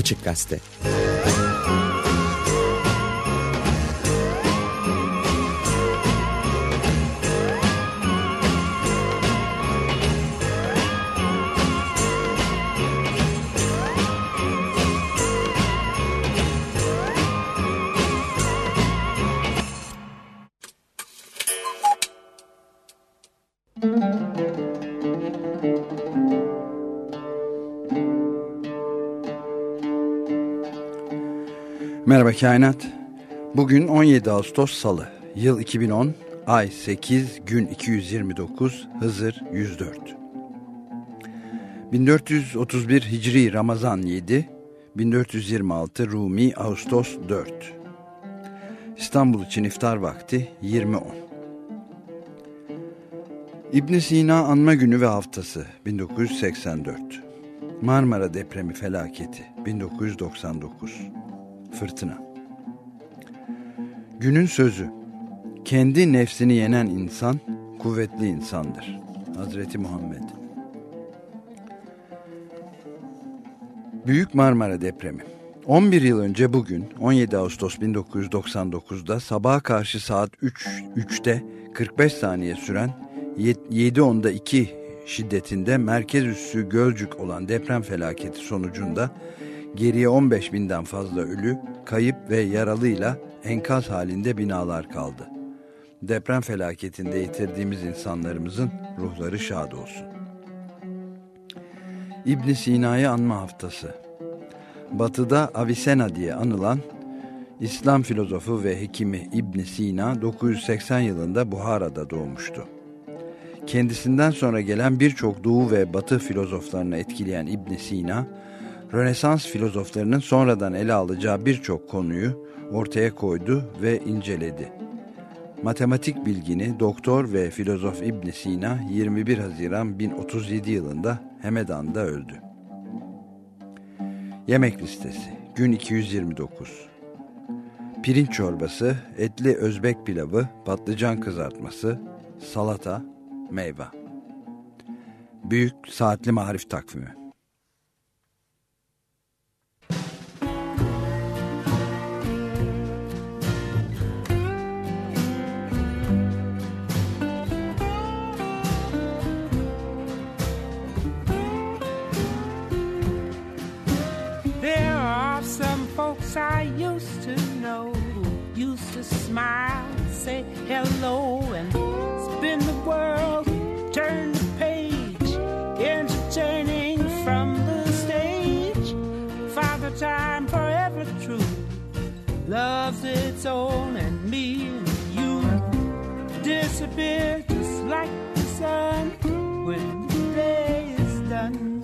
Açık Gazete Merhaba Kainat. Bugün 17 Ağustos Salı. Yıl 2010, ay 8, gün 229, Hızır 104. 1431 Hicri Ramazan 7, 1426 Rumi Ağustos 4. İstanbul için iftar vakti 20.10. İbn Sina Anma Günü ve Haftası 1984. Marmara Depremi Felaketi 1999. Fırtına. Günün sözü Kendi nefsini yenen insan kuvvetli insandır. Hazreti Muhammed. Büyük Marmara Depremi. 11 yıl önce bugün 17 Ağustos 1999'da sabaha karşı saat 3, 3'te 45 saniye süren 7.10'da 2 şiddetinde merkez üssü Gölcük olan deprem felaketi sonucunda geriye 15 binden fazla ölü, kayıp ve yaralıyla enkaz halinde binalar kaldı. Deprem felaketinde yitirdiğimiz insanlarımızın ruhları şad olsun. İbn Sina'yı anma haftası. Batı'da Avicenna diye anılan İslam filozofu ve hekimi İbn Sina 980 yılında Buhara'da doğmuştu. Kendisinden sonra gelen birçok Doğu ve Batı filozoflarını etkileyen İbn Sina, Rönesans filozoflarının sonradan ele alacağı birçok konuyu ortaya koydu ve inceledi. Matematik bilgini doktor ve filozof İbn Sina 21 Haziran 1037 yılında Hemedan'da öldü. Yemek listesi gün 229 Pirinç çorbası, etli Özbek pilavı, patlıcan kızartması, salata, meyve. Büyük Saatli Marif Takvimi smile, say hello, and spin the world, turn the page, entertaining from the stage. Father time forever true, loves its own, and me and you disappear just like the sun when the day is done.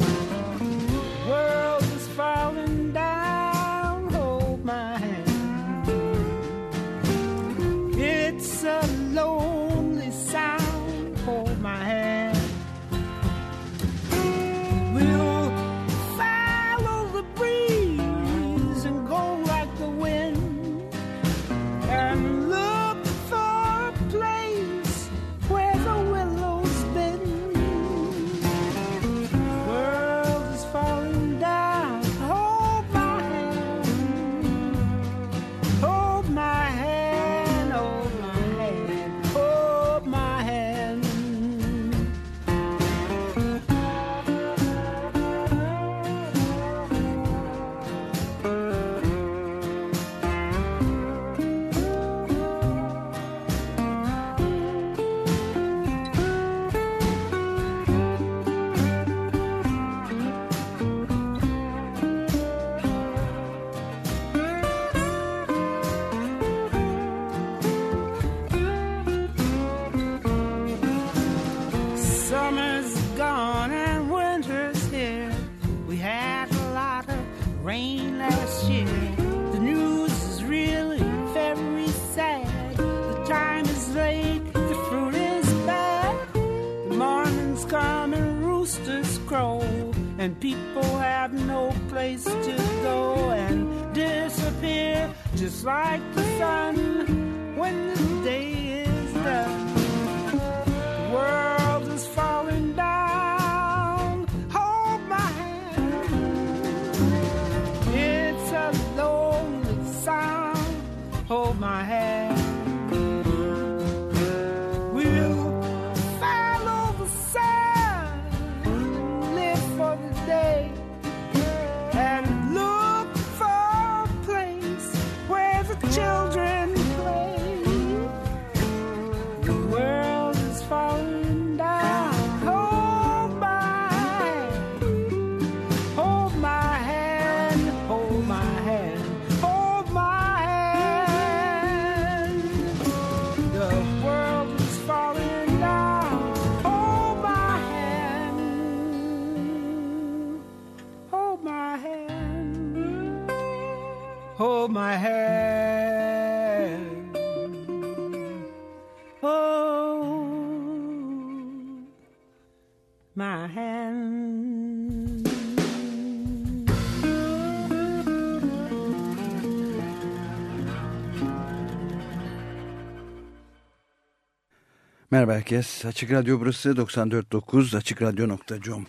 Merhaba herkes. Açık Radyo burası 94.9 AçıkRadyo.com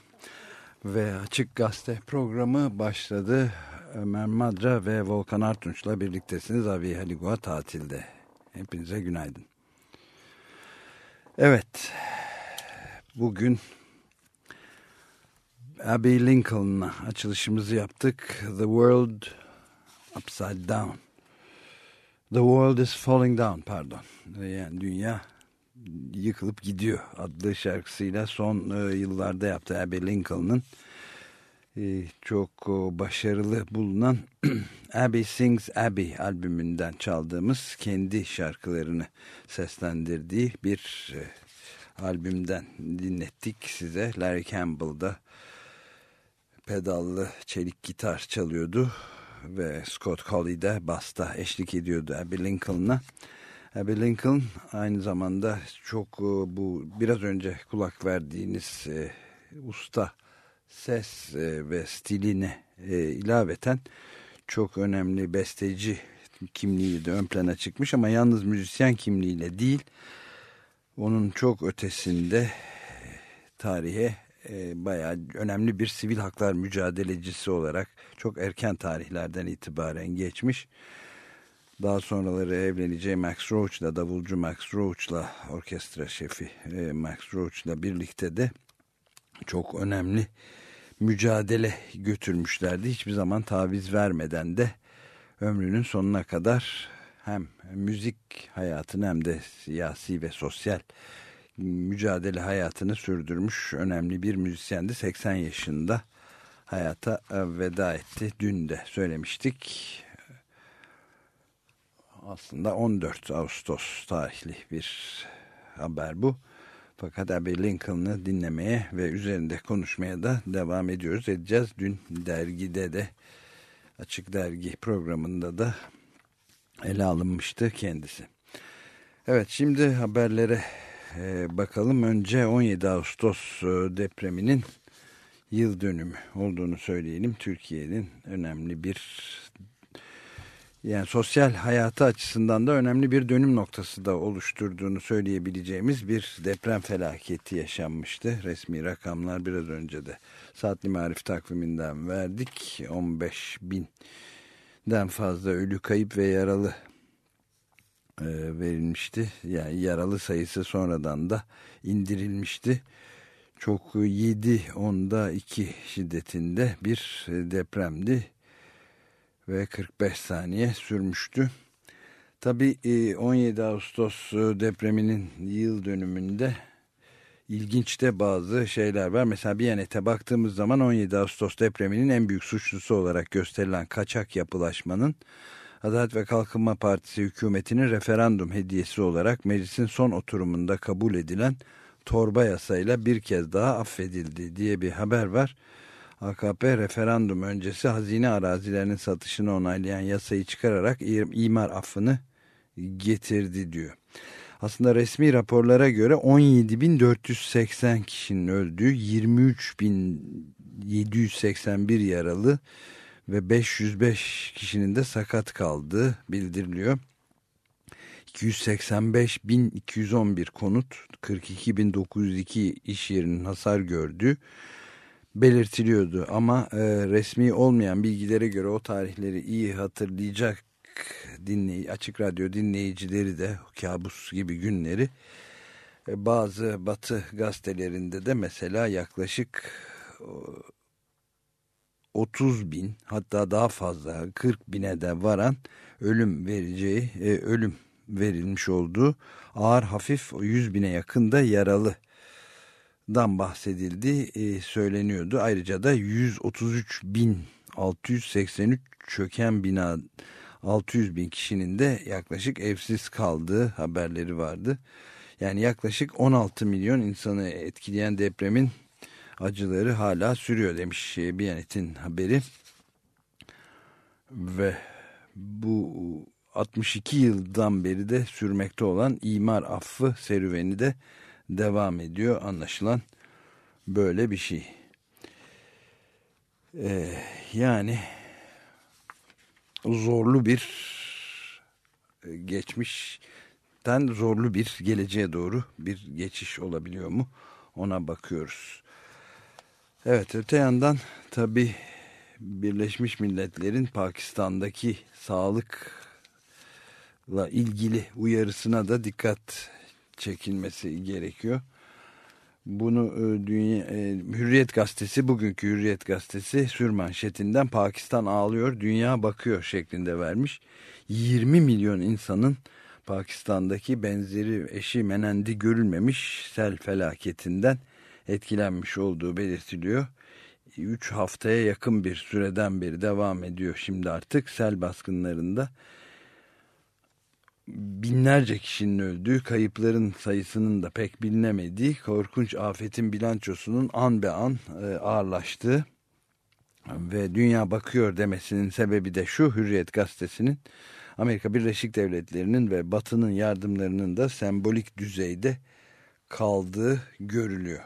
ve Açık Gazete programı başladı. Ömer Madra ve Volkan Artunç'la birliktesiniz. Abi Haligua tatilde. Hepinize günaydın. Evet. Bugün Abbey Lincoln'la açılışımızı yaptık. The World Upside Down. The World is Falling Down pardon. Yani dünya yıkılıp gidiyor adlı şarkısıyla son e, yıllarda yaptı Abbey Lincoln'ın e, çok e, başarılı bulunan Abbey Sings Abbey albümünden çaldığımız kendi şarkılarını seslendirdiği bir albümden dinlettik size. Larry Campbell'da pedallı çelik gitar çalıyordu ve Scott Colley de basta eşlik ediyordu Abbey Lincoln'a. Abbey Lincoln aynı zamanda çok e, bu biraz önce kulak verdiğiniz e, usta ses e, ve stiline e, ilaveten çok önemli besteci kimliği de ön plana çıkmış ama yalnız müzisyen kimliğiyle değil onun çok ötesinde tarihe e, bayağı önemli bir sivil haklar mücadelecisi olarak çok erken tarihlerden itibaren geçmiş. Daha sonraları evleneceği Max Roach'la, davulcu Max Roach'la, orkestra şefi e, Max Roach'la birlikte de çok önemli mücadele götürmüşlerdi. Hiçbir zaman taviz vermeden de ömrünün sonuna kadar hem müzik hayatını hem de siyasi ve sosyal mücadele hayatını sürdürmüş önemli bir müzisyendi. 80 yaşında hayata veda etti. Dün de söylemiştik aslında 14 Ağustos tarihli bir haber bu. Fakat Abbey Lincoln'ı dinlemeye ve üzerinde konuşmaya da devam ediyoruz. Edeceğiz. Dün dergide de Açık Dergi programında da ele alınmıştı kendisi. Evet şimdi haberlere e, bakalım. Önce 17 Ağustos e, depreminin yıl dönümü olduğunu söyleyelim. Türkiye'nin önemli bir yani sosyal hayatı açısından da önemli bir dönüm noktası da oluşturduğunu söyleyebileceğimiz bir deprem felaketi yaşanmıştı. Resmi rakamlar biraz önce de saatli marif takviminden verdik. 15 binden fazla ölü kayıp ve yaralı e, verilmişti. Yani yaralı sayısı sonradan da indirilmişti. Çok 7 onda 2 şiddetinde bir depremdi ve 45 saniye sürmüştü. Tabi 17 Ağustos depreminin yıl dönümünde ilginç de bazı şeyler var. Mesela bir yanete baktığımız zaman 17 Ağustos depreminin en büyük suçlusu olarak gösterilen kaçak yapılaşmanın Adalet ve Kalkınma Partisi hükümetinin referandum hediyesi olarak meclisin son oturumunda kabul edilen torba yasayla bir kez daha affedildi diye bir haber var. AKP referandum öncesi hazine arazilerinin satışını onaylayan yasayı çıkararak imar affını getirdi diyor. Aslında resmi raporlara göre 17.480 kişinin öldüğü, 23.781 yaralı ve 505 kişinin de sakat kaldığı bildiriliyor. 285.211 konut, 42.902 iş yerinin hasar gördüğü belirtiliyordu. Ama e, resmi olmayan bilgilere göre o tarihleri iyi hatırlayacak dinley açık radyo dinleyicileri de kabus gibi günleri e, bazı batı gazetelerinde de mesela yaklaşık 30 bin hatta daha fazla 40 bine de varan ölüm vereceği e, ölüm verilmiş olduğu ağır hafif 100 bine yakın da yaralı dan bahsedildi e, söyleniyordu. Ayrıca da 133.683 çöken bina 600 bin kişinin de yaklaşık evsiz kaldığı haberleri vardı. Yani yaklaşık 16 milyon insanı etkileyen depremin acıları hala sürüyor demiş Biyanet'in haberi. Ve bu 62 yıldan beri de sürmekte olan imar affı serüveni de devam ediyor anlaşılan böyle bir şey. Ee, yani zorlu bir e, geçmişten zorlu bir geleceğe doğru bir geçiş olabiliyor mu ona bakıyoruz. Evet öte yandan tabi Birleşmiş Milletler'in Pakistan'daki sağlıkla ilgili uyarısına da dikkat çekilmesi gerekiyor. Bunu e, dünya, e, Hürriyet Gazetesi, bugünkü Hürriyet Gazetesi sürmanşetinden Pakistan ağlıyor, dünya bakıyor şeklinde vermiş. 20 milyon insanın Pakistan'daki benzeri eşi menendi görülmemiş sel felaketinden etkilenmiş olduğu belirtiliyor. 3 haftaya yakın bir süreden beri devam ediyor şimdi artık sel baskınlarında binlerce kişinin öldüğü, kayıpların sayısının da pek bilinemediği, korkunç afetin bilançosunun an be an e, ağırlaştığı ve dünya bakıyor demesinin sebebi de şu Hürriyet gazetesinin Amerika Birleşik Devletleri'nin ve Batı'nın yardımlarının da sembolik düzeyde kaldığı görülüyor.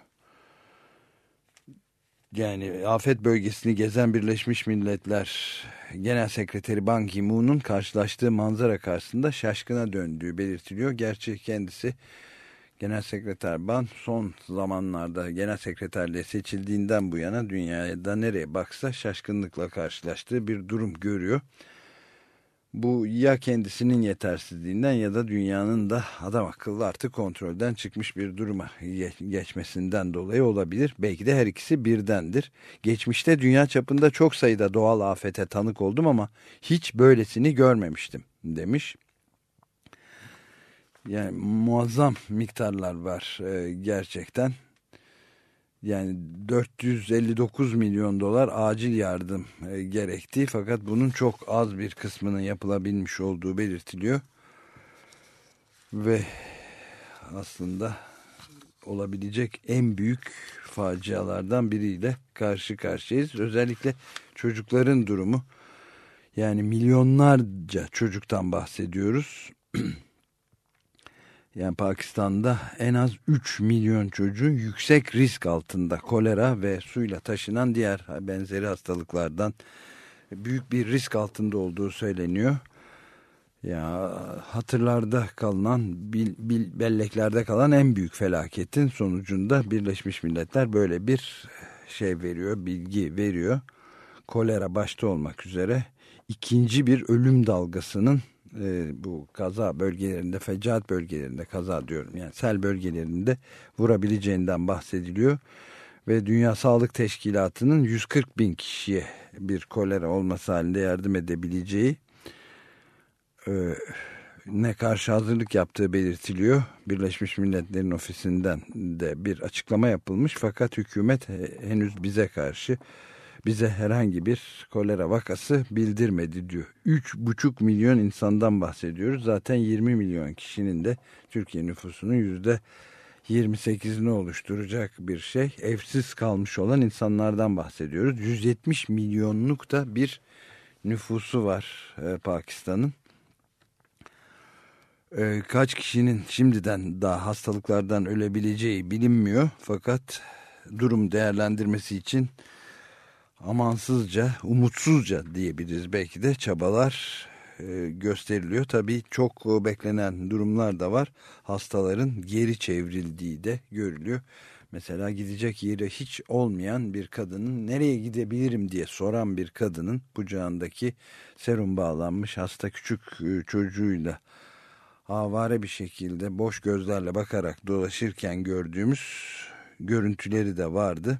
Yani afet bölgesini gezen Birleşmiş Milletler Genel Sekreteri Ban Ki-moon'un karşılaştığı manzara karşısında şaşkına döndüğü belirtiliyor. Gerçi kendisi Genel Sekreter Ban son zamanlarda Genel Sekreterliğe seçildiğinden bu yana dünyada nereye baksa şaşkınlıkla karşılaştığı bir durum görüyor. Bu ya kendisinin yetersizliğinden ya da dünyanın da adam akıllı artık kontrolden çıkmış bir duruma geçmesinden dolayı olabilir. Belki de her ikisi birdendir. Geçmişte dünya çapında çok sayıda doğal afete tanık oldum ama hiç böylesini görmemiştim demiş. Yani muazzam miktarlar var e, gerçekten yani 459 milyon dolar acil yardım e, gerekti fakat bunun çok az bir kısmının yapılabilmiş olduğu belirtiliyor ve aslında olabilecek en büyük facialardan biriyle karşı karşıyayız. Özellikle çocukların durumu yani milyonlarca çocuktan bahsediyoruz. yani Pakistan'da en az 3 milyon çocuğun yüksek risk altında kolera ve suyla taşınan diğer benzeri hastalıklardan büyük bir risk altında olduğu söyleniyor. Ya hatırlarda kalınan, bil, bil, belleklerde kalan en büyük felaketin sonucunda Birleşmiş Milletler böyle bir şey veriyor, bilgi veriyor. Kolera başta olmak üzere ikinci bir ölüm dalgasının e, bu kaza bölgelerinde, fecaat bölgelerinde kaza diyorum yani sel bölgelerinde vurabileceğinden bahsediliyor. Ve Dünya Sağlık Teşkilatı'nın 140 bin kişiye bir kolera olması halinde yardım edebileceği e, ne karşı hazırlık yaptığı belirtiliyor. Birleşmiş Milletler'in ofisinden de bir açıklama yapılmış fakat hükümet henüz bize karşı bize herhangi bir kolera vakası bildirmedi diyor. 3,5 milyon insandan bahsediyoruz. Zaten 20 milyon kişinin de Türkiye nüfusunun yüzde 28'ini oluşturacak bir şey. Evsiz kalmış olan insanlardan bahsediyoruz. 170 milyonluk da bir nüfusu var e, Pakistan'ın. E, kaç kişinin şimdiden daha hastalıklardan ölebileceği bilinmiyor. Fakat durum değerlendirmesi için amansızca, umutsuzca diyebiliriz belki de çabalar e, gösteriliyor. Tabii çok beklenen durumlar da var. Hastaların geri çevrildiği de görülüyor. Mesela gidecek yeri hiç olmayan bir kadının nereye gidebilirim diye soran bir kadının kucağındaki serum bağlanmış hasta küçük e, çocuğuyla avare bir şekilde boş gözlerle bakarak dolaşırken gördüğümüz görüntüleri de vardı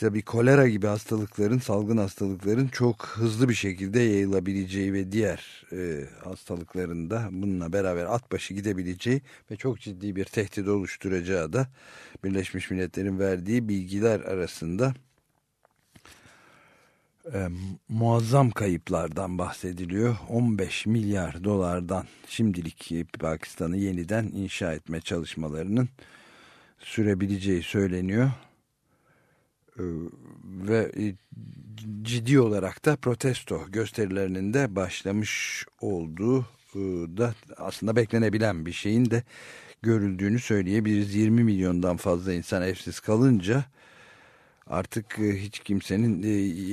tabii kolera gibi hastalıkların, salgın hastalıkların çok hızlı bir şekilde yayılabileceği ve diğer e, hastalıkların da bununla beraber at başı gidebileceği ve çok ciddi bir tehdit oluşturacağı da Birleşmiş Milletler'in verdiği bilgiler arasında e, muazzam kayıplardan bahsediliyor. 15 milyar dolardan şimdilik Pakistan'ı yeniden inşa etme çalışmalarının sürebileceği söyleniyor. Ve ciddi olarak da protesto gösterilerinin de başlamış olduğu da aslında beklenebilen bir şeyin de görüldüğünü söyleyebiliriz. 20 milyondan fazla insan evsiz kalınca artık hiç kimsenin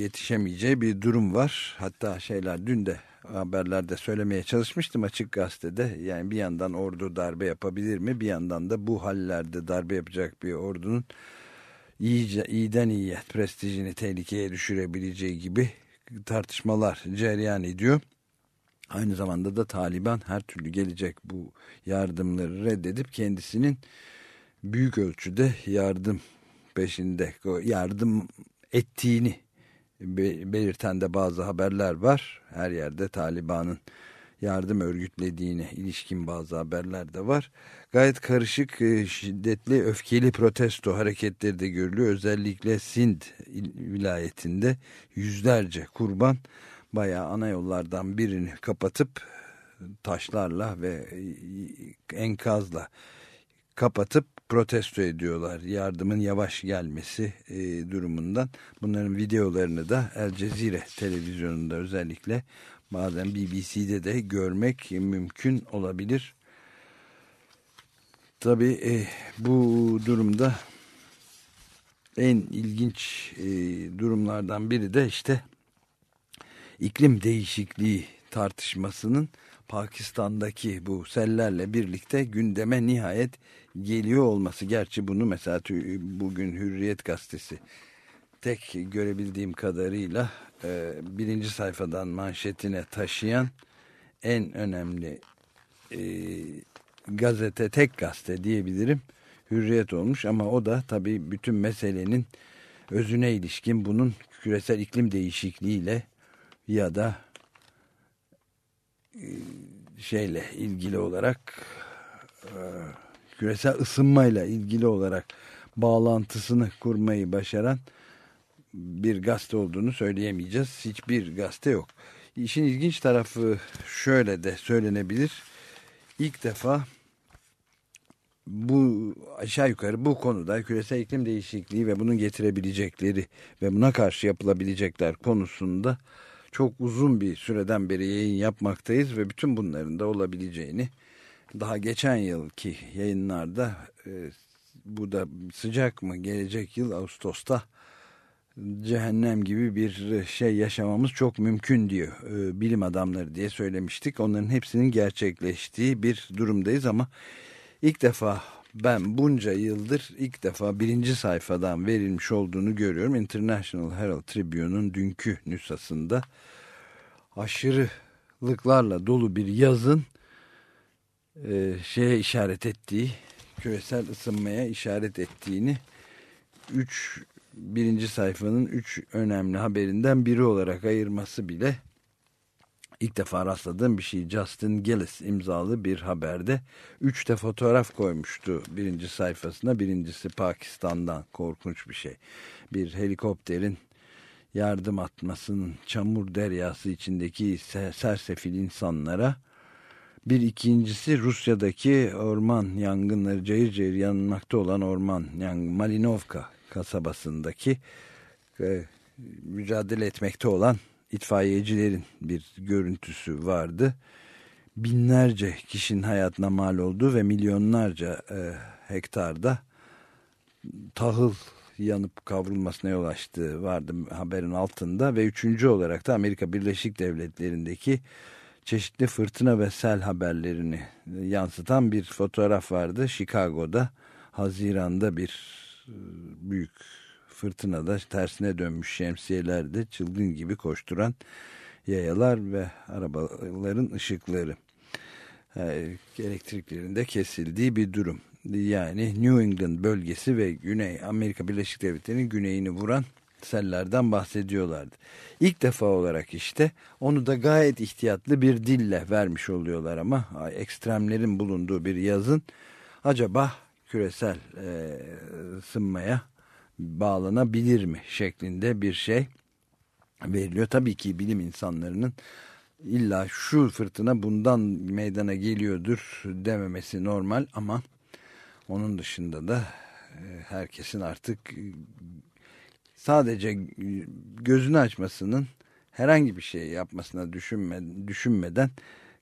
yetişemeyeceği bir durum var. Hatta şeyler dün de haberlerde söylemeye çalışmıştım açık gazetede. Yani bir yandan ordu darbe yapabilir mi? Bir yandan da bu hallerde darbe yapacak bir ordunun iyice, iyiden iyiye prestijini tehlikeye düşürebileceği gibi tartışmalar cereyan ediyor. Aynı zamanda da Taliban her türlü gelecek bu yardımları reddedip kendisinin büyük ölçüde yardım peşinde yardım ettiğini belirten de bazı haberler var. Her yerde Taliban'ın yardım örgütlediğine ilişkin bazı haberler de var. Gayet karışık, e, şiddetli, öfkeli protesto hareketleri de görülüyor. Özellikle Sind vilayetinde yüzlerce kurban bayağı ana yollardan birini kapatıp taşlarla ve e, enkazla kapatıp protesto ediyorlar. Yardımın yavaş gelmesi e, durumundan. Bunların videolarını da El Cezire televizyonunda özellikle bazen BBC'de de görmek mümkün olabilir. Tabii e, bu durumda en ilginç e, durumlardan biri de işte iklim değişikliği tartışmasının Pakistan'daki bu sellerle birlikte gündeme nihayet geliyor olması. Gerçi bunu mesela bugün Hürriyet gazetesi tek görebildiğim kadarıyla e, birinci sayfadan manşetine taşıyan en önemli e, gazete tek gazete diyebilirim Hürriyet olmuş. Ama o da tabii bütün meselenin özüne ilişkin bunun küresel iklim değişikliğiyle ya da e, şeyle ilgili olarak e, küresel ısınmayla ilgili olarak bağlantısını kurmayı başaran bir gazete olduğunu söyleyemeyeceğiz. Hiçbir gazete yok. İşin ilginç tarafı şöyle de söylenebilir. İlk defa bu aşağı yukarı bu konuda küresel iklim değişikliği ve bunun getirebilecekleri ve buna karşı yapılabilecekler konusunda çok uzun bir süreden beri yayın yapmaktayız ve bütün bunların da olabileceğini daha geçen yılki yayınlarda e, bu da sıcak mı gelecek yıl Ağustos'ta cehennem gibi bir şey yaşamamız çok mümkün diyor e, bilim adamları diye söylemiştik. Onların hepsinin gerçekleştiği bir durumdayız ama ilk defa ben bunca yıldır ilk defa birinci sayfadan verilmiş olduğunu görüyorum. International Herald Tribune'un dünkü nüshasında aşırılıklarla dolu bir yazın e, şeye işaret ettiği, küresel ısınmaya işaret ettiğini 3 birinci sayfanın üç önemli haberinden biri olarak ayırması bile ilk defa rastladığım bir şey. Justin Gillis imzalı bir haberde üç de fotoğraf koymuştu birinci sayfasına. Birincisi Pakistan'dan korkunç bir şey. Bir helikopterin yardım atmasının çamur deryası içindeki sersefil insanlara bir ikincisi Rusya'daki orman yangınları cayır cayır yanmakta olan orman yani Malinovka kasabasındaki e, mücadele etmekte olan itfaiyecilerin bir görüntüsü vardı. Binlerce kişinin hayatına mal olduğu ve milyonlarca e, hektarda tahıl yanıp kavrulmasına yol açtığı vardı haberin altında ve üçüncü olarak da Amerika Birleşik Devletleri'ndeki çeşitli fırtına ve sel haberlerini yansıtan bir fotoğraf vardı. Chicago'da Haziran'da bir e, büyük fırtınada tersine dönmüş şemsiyelerde çılgın gibi koşturan yayalar ve arabaların ışıkları e, elektriklerin de kesildiği bir durum. Yani New England bölgesi ve Güney Amerika Birleşik Devletleri'nin güneyini vuran sellerden bahsediyorlardı. İlk defa olarak işte onu da gayet ihtiyatlı bir dille vermiş oluyorlar ama ekstremlerin bulunduğu bir yazın acaba küresel e, ısınmaya bağlanabilir mi şeklinde bir şey veriliyor. Tabii ki bilim insanlarının illa şu fırtına bundan meydana geliyordur dememesi normal ama onun dışında da e, herkesin artık sadece gözünü açmasının herhangi bir şey yapmasına düşünme, düşünmeden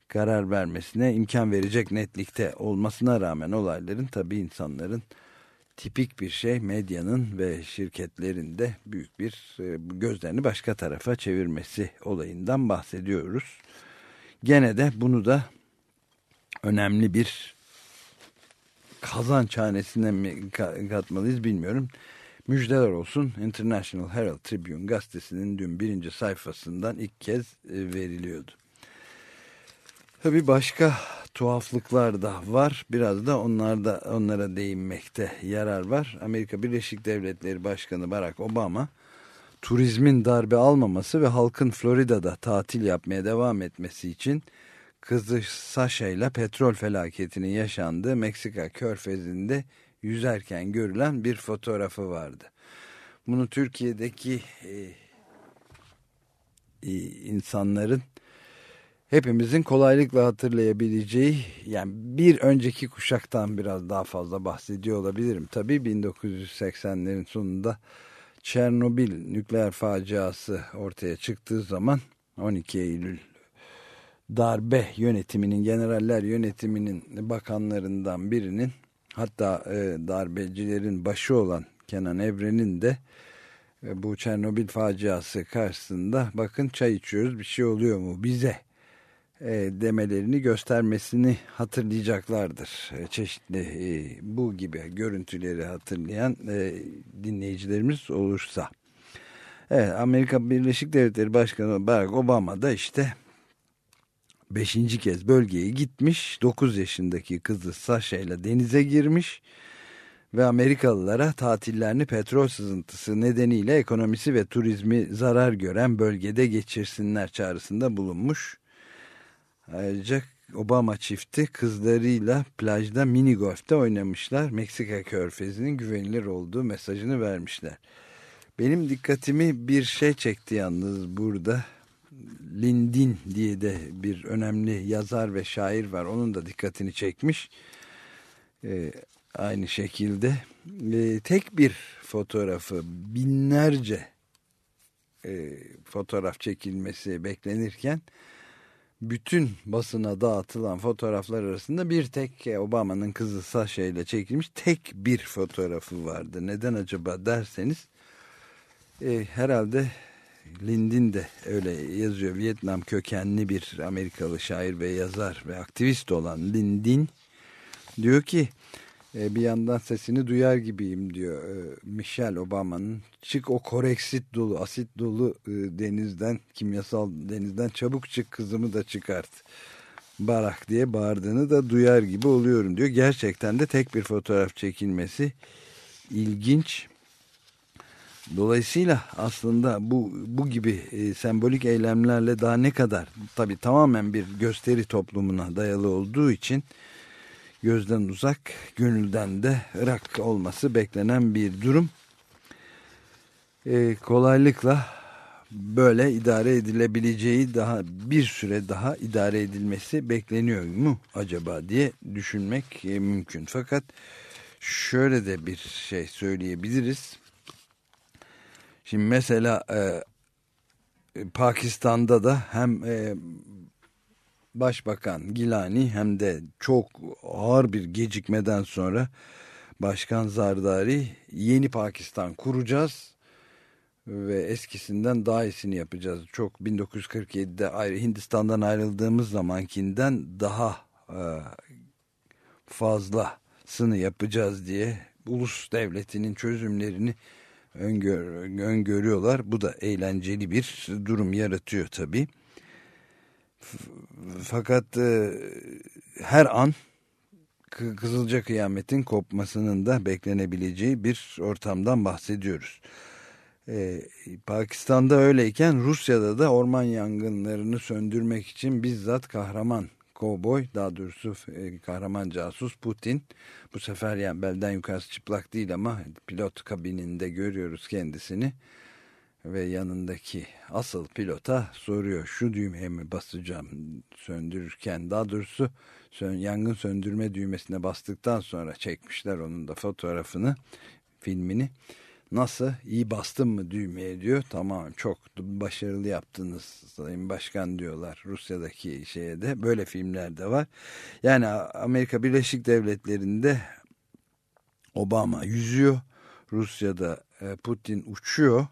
karar vermesine imkan verecek netlikte olmasına rağmen olayların tabii insanların tipik bir şey medyanın ve şirketlerin de büyük bir e, gözlerini başka tarafa çevirmesi olayından bahsediyoruz. Gene de bunu da önemli bir kazanç hanesine mi katmalıyız bilmiyorum. Müjdeler olsun International Herald Tribune gazetesinin dün birinci sayfasından ilk kez e, veriliyordu. Tabi başka tuhaflıklar da var. Biraz da onlarda onlara değinmekte yarar var. Amerika Birleşik Devletleri Başkanı Barack Obama turizmin darbe almaması ve halkın Florida'da tatil yapmaya devam etmesi için kızı Sasha ile petrol felaketinin yaşandığı Meksika körfezinde yüzerken görülen bir fotoğrafı vardı. Bunu Türkiye'deki e, e, insanların hepimizin kolaylıkla hatırlayabileceği yani bir önceki kuşaktan biraz daha fazla bahsediyor olabilirim. Tabii 1980'lerin sonunda Çernobil nükleer faciası ortaya çıktığı zaman 12 Eylül darbe yönetiminin generaller yönetiminin bakanlarından birinin hatta e, darbecilerin başı olan Kenan Evren'in de e, bu Çernobil faciası karşısında bakın çay içiyoruz bir şey oluyor mu bize demelerini göstermesini hatırlayacaklardır. E, çeşitli e, bu gibi görüntüleri hatırlayan e, dinleyicilerimiz olursa. Evet, Amerika Birleşik Devletleri Başkanı Barack Obama da işte beşinci kez bölgeye gitmiş. 9 yaşındaki kızı Sasha ile denize girmiş ve Amerikalılara tatillerini petrol sızıntısı nedeniyle ekonomisi ve turizmi zarar gören bölgede geçirsinler çağrısında bulunmuş. Ayrıca Obama çifti kızlarıyla plajda mini golfte oynamışlar. Meksika körfezinin güvenilir olduğu mesajını vermişler. Benim dikkatimi bir şey çekti yalnız burada. Lindin diye de bir önemli yazar ve şair var. Onun da dikkatini çekmiş. Ee, aynı şekilde e, tek bir fotoğrafı binlerce e, fotoğraf çekilmesi beklenirken bütün basına dağıtılan fotoğraflar arasında bir tek Obama'nın kızı Sasha ile çekilmiş tek bir fotoğrafı vardı. Neden acaba derseniz e, herhalde Lindin de öyle yazıyor. Vietnam kökenli bir Amerikalı şair ve yazar ve aktivist olan Lindin diyor ki e, bir yandan sesini duyar gibiyim diyor e, Michelle Obama'nın. Çık o koreksit dolu, asit dolu e, denizden, kimyasal denizden çabuk çık kızımı da çıkart. Barak diye bağırdığını da duyar gibi oluyorum diyor. Gerçekten de tek bir fotoğraf çekilmesi ilginç. Dolayısıyla aslında bu bu gibi e, sembolik eylemlerle daha ne kadar tabii tamamen bir gösteri toplumuna dayalı olduğu için gözden uzak, gönülden de ırak olması beklenen bir durum. E, kolaylıkla böyle idare edilebileceği daha bir süre daha idare edilmesi bekleniyor mu acaba diye düşünmek e, mümkün. Fakat şöyle de bir şey söyleyebiliriz. Şimdi mesela e, Pakistan'da da hem e, Başbakan Gilani hem de çok ağır bir gecikmeden sonra Başkan Zardari yeni Pakistan kuracağız ve eskisinden daha iyisini yapacağız. Çok 1947'de ayrı Hindistan'dan ayrıldığımız zamankinden daha e, fazlasını yapacağız diye ulus devletinin çözümlerini öngör, öngörüyorlar. Bu da eğlenceli bir durum yaratıyor tabii. Fakat e, her an Kızılca kıyametin kopmasının da beklenebileceği bir ortamdan bahsediyoruz. Ee, Pakistan'da öyleyken Rusya'da da orman yangınlarını söndürmek için bizzat kahraman kovboy daha doğrusu e, kahraman casus Putin bu sefer yani belden yukarısı çıplak değil ama pilot kabininde görüyoruz kendisini ve yanındaki asıl pilota soruyor şu düğmeye mi basacağım söndürürken daha doğrusu yangın söndürme düğmesine bastıktan sonra çekmişler onun da fotoğrafını filmini Nasıl? İyi bastın mı düğmeye diyor. Tamam çok başarılı yaptınız Sayın Başkan diyorlar Rusya'daki şeye de. Böyle filmler de var. Yani Amerika Birleşik Devletleri'nde Obama yüzüyor. Rusya'da e, Putin uçuyor.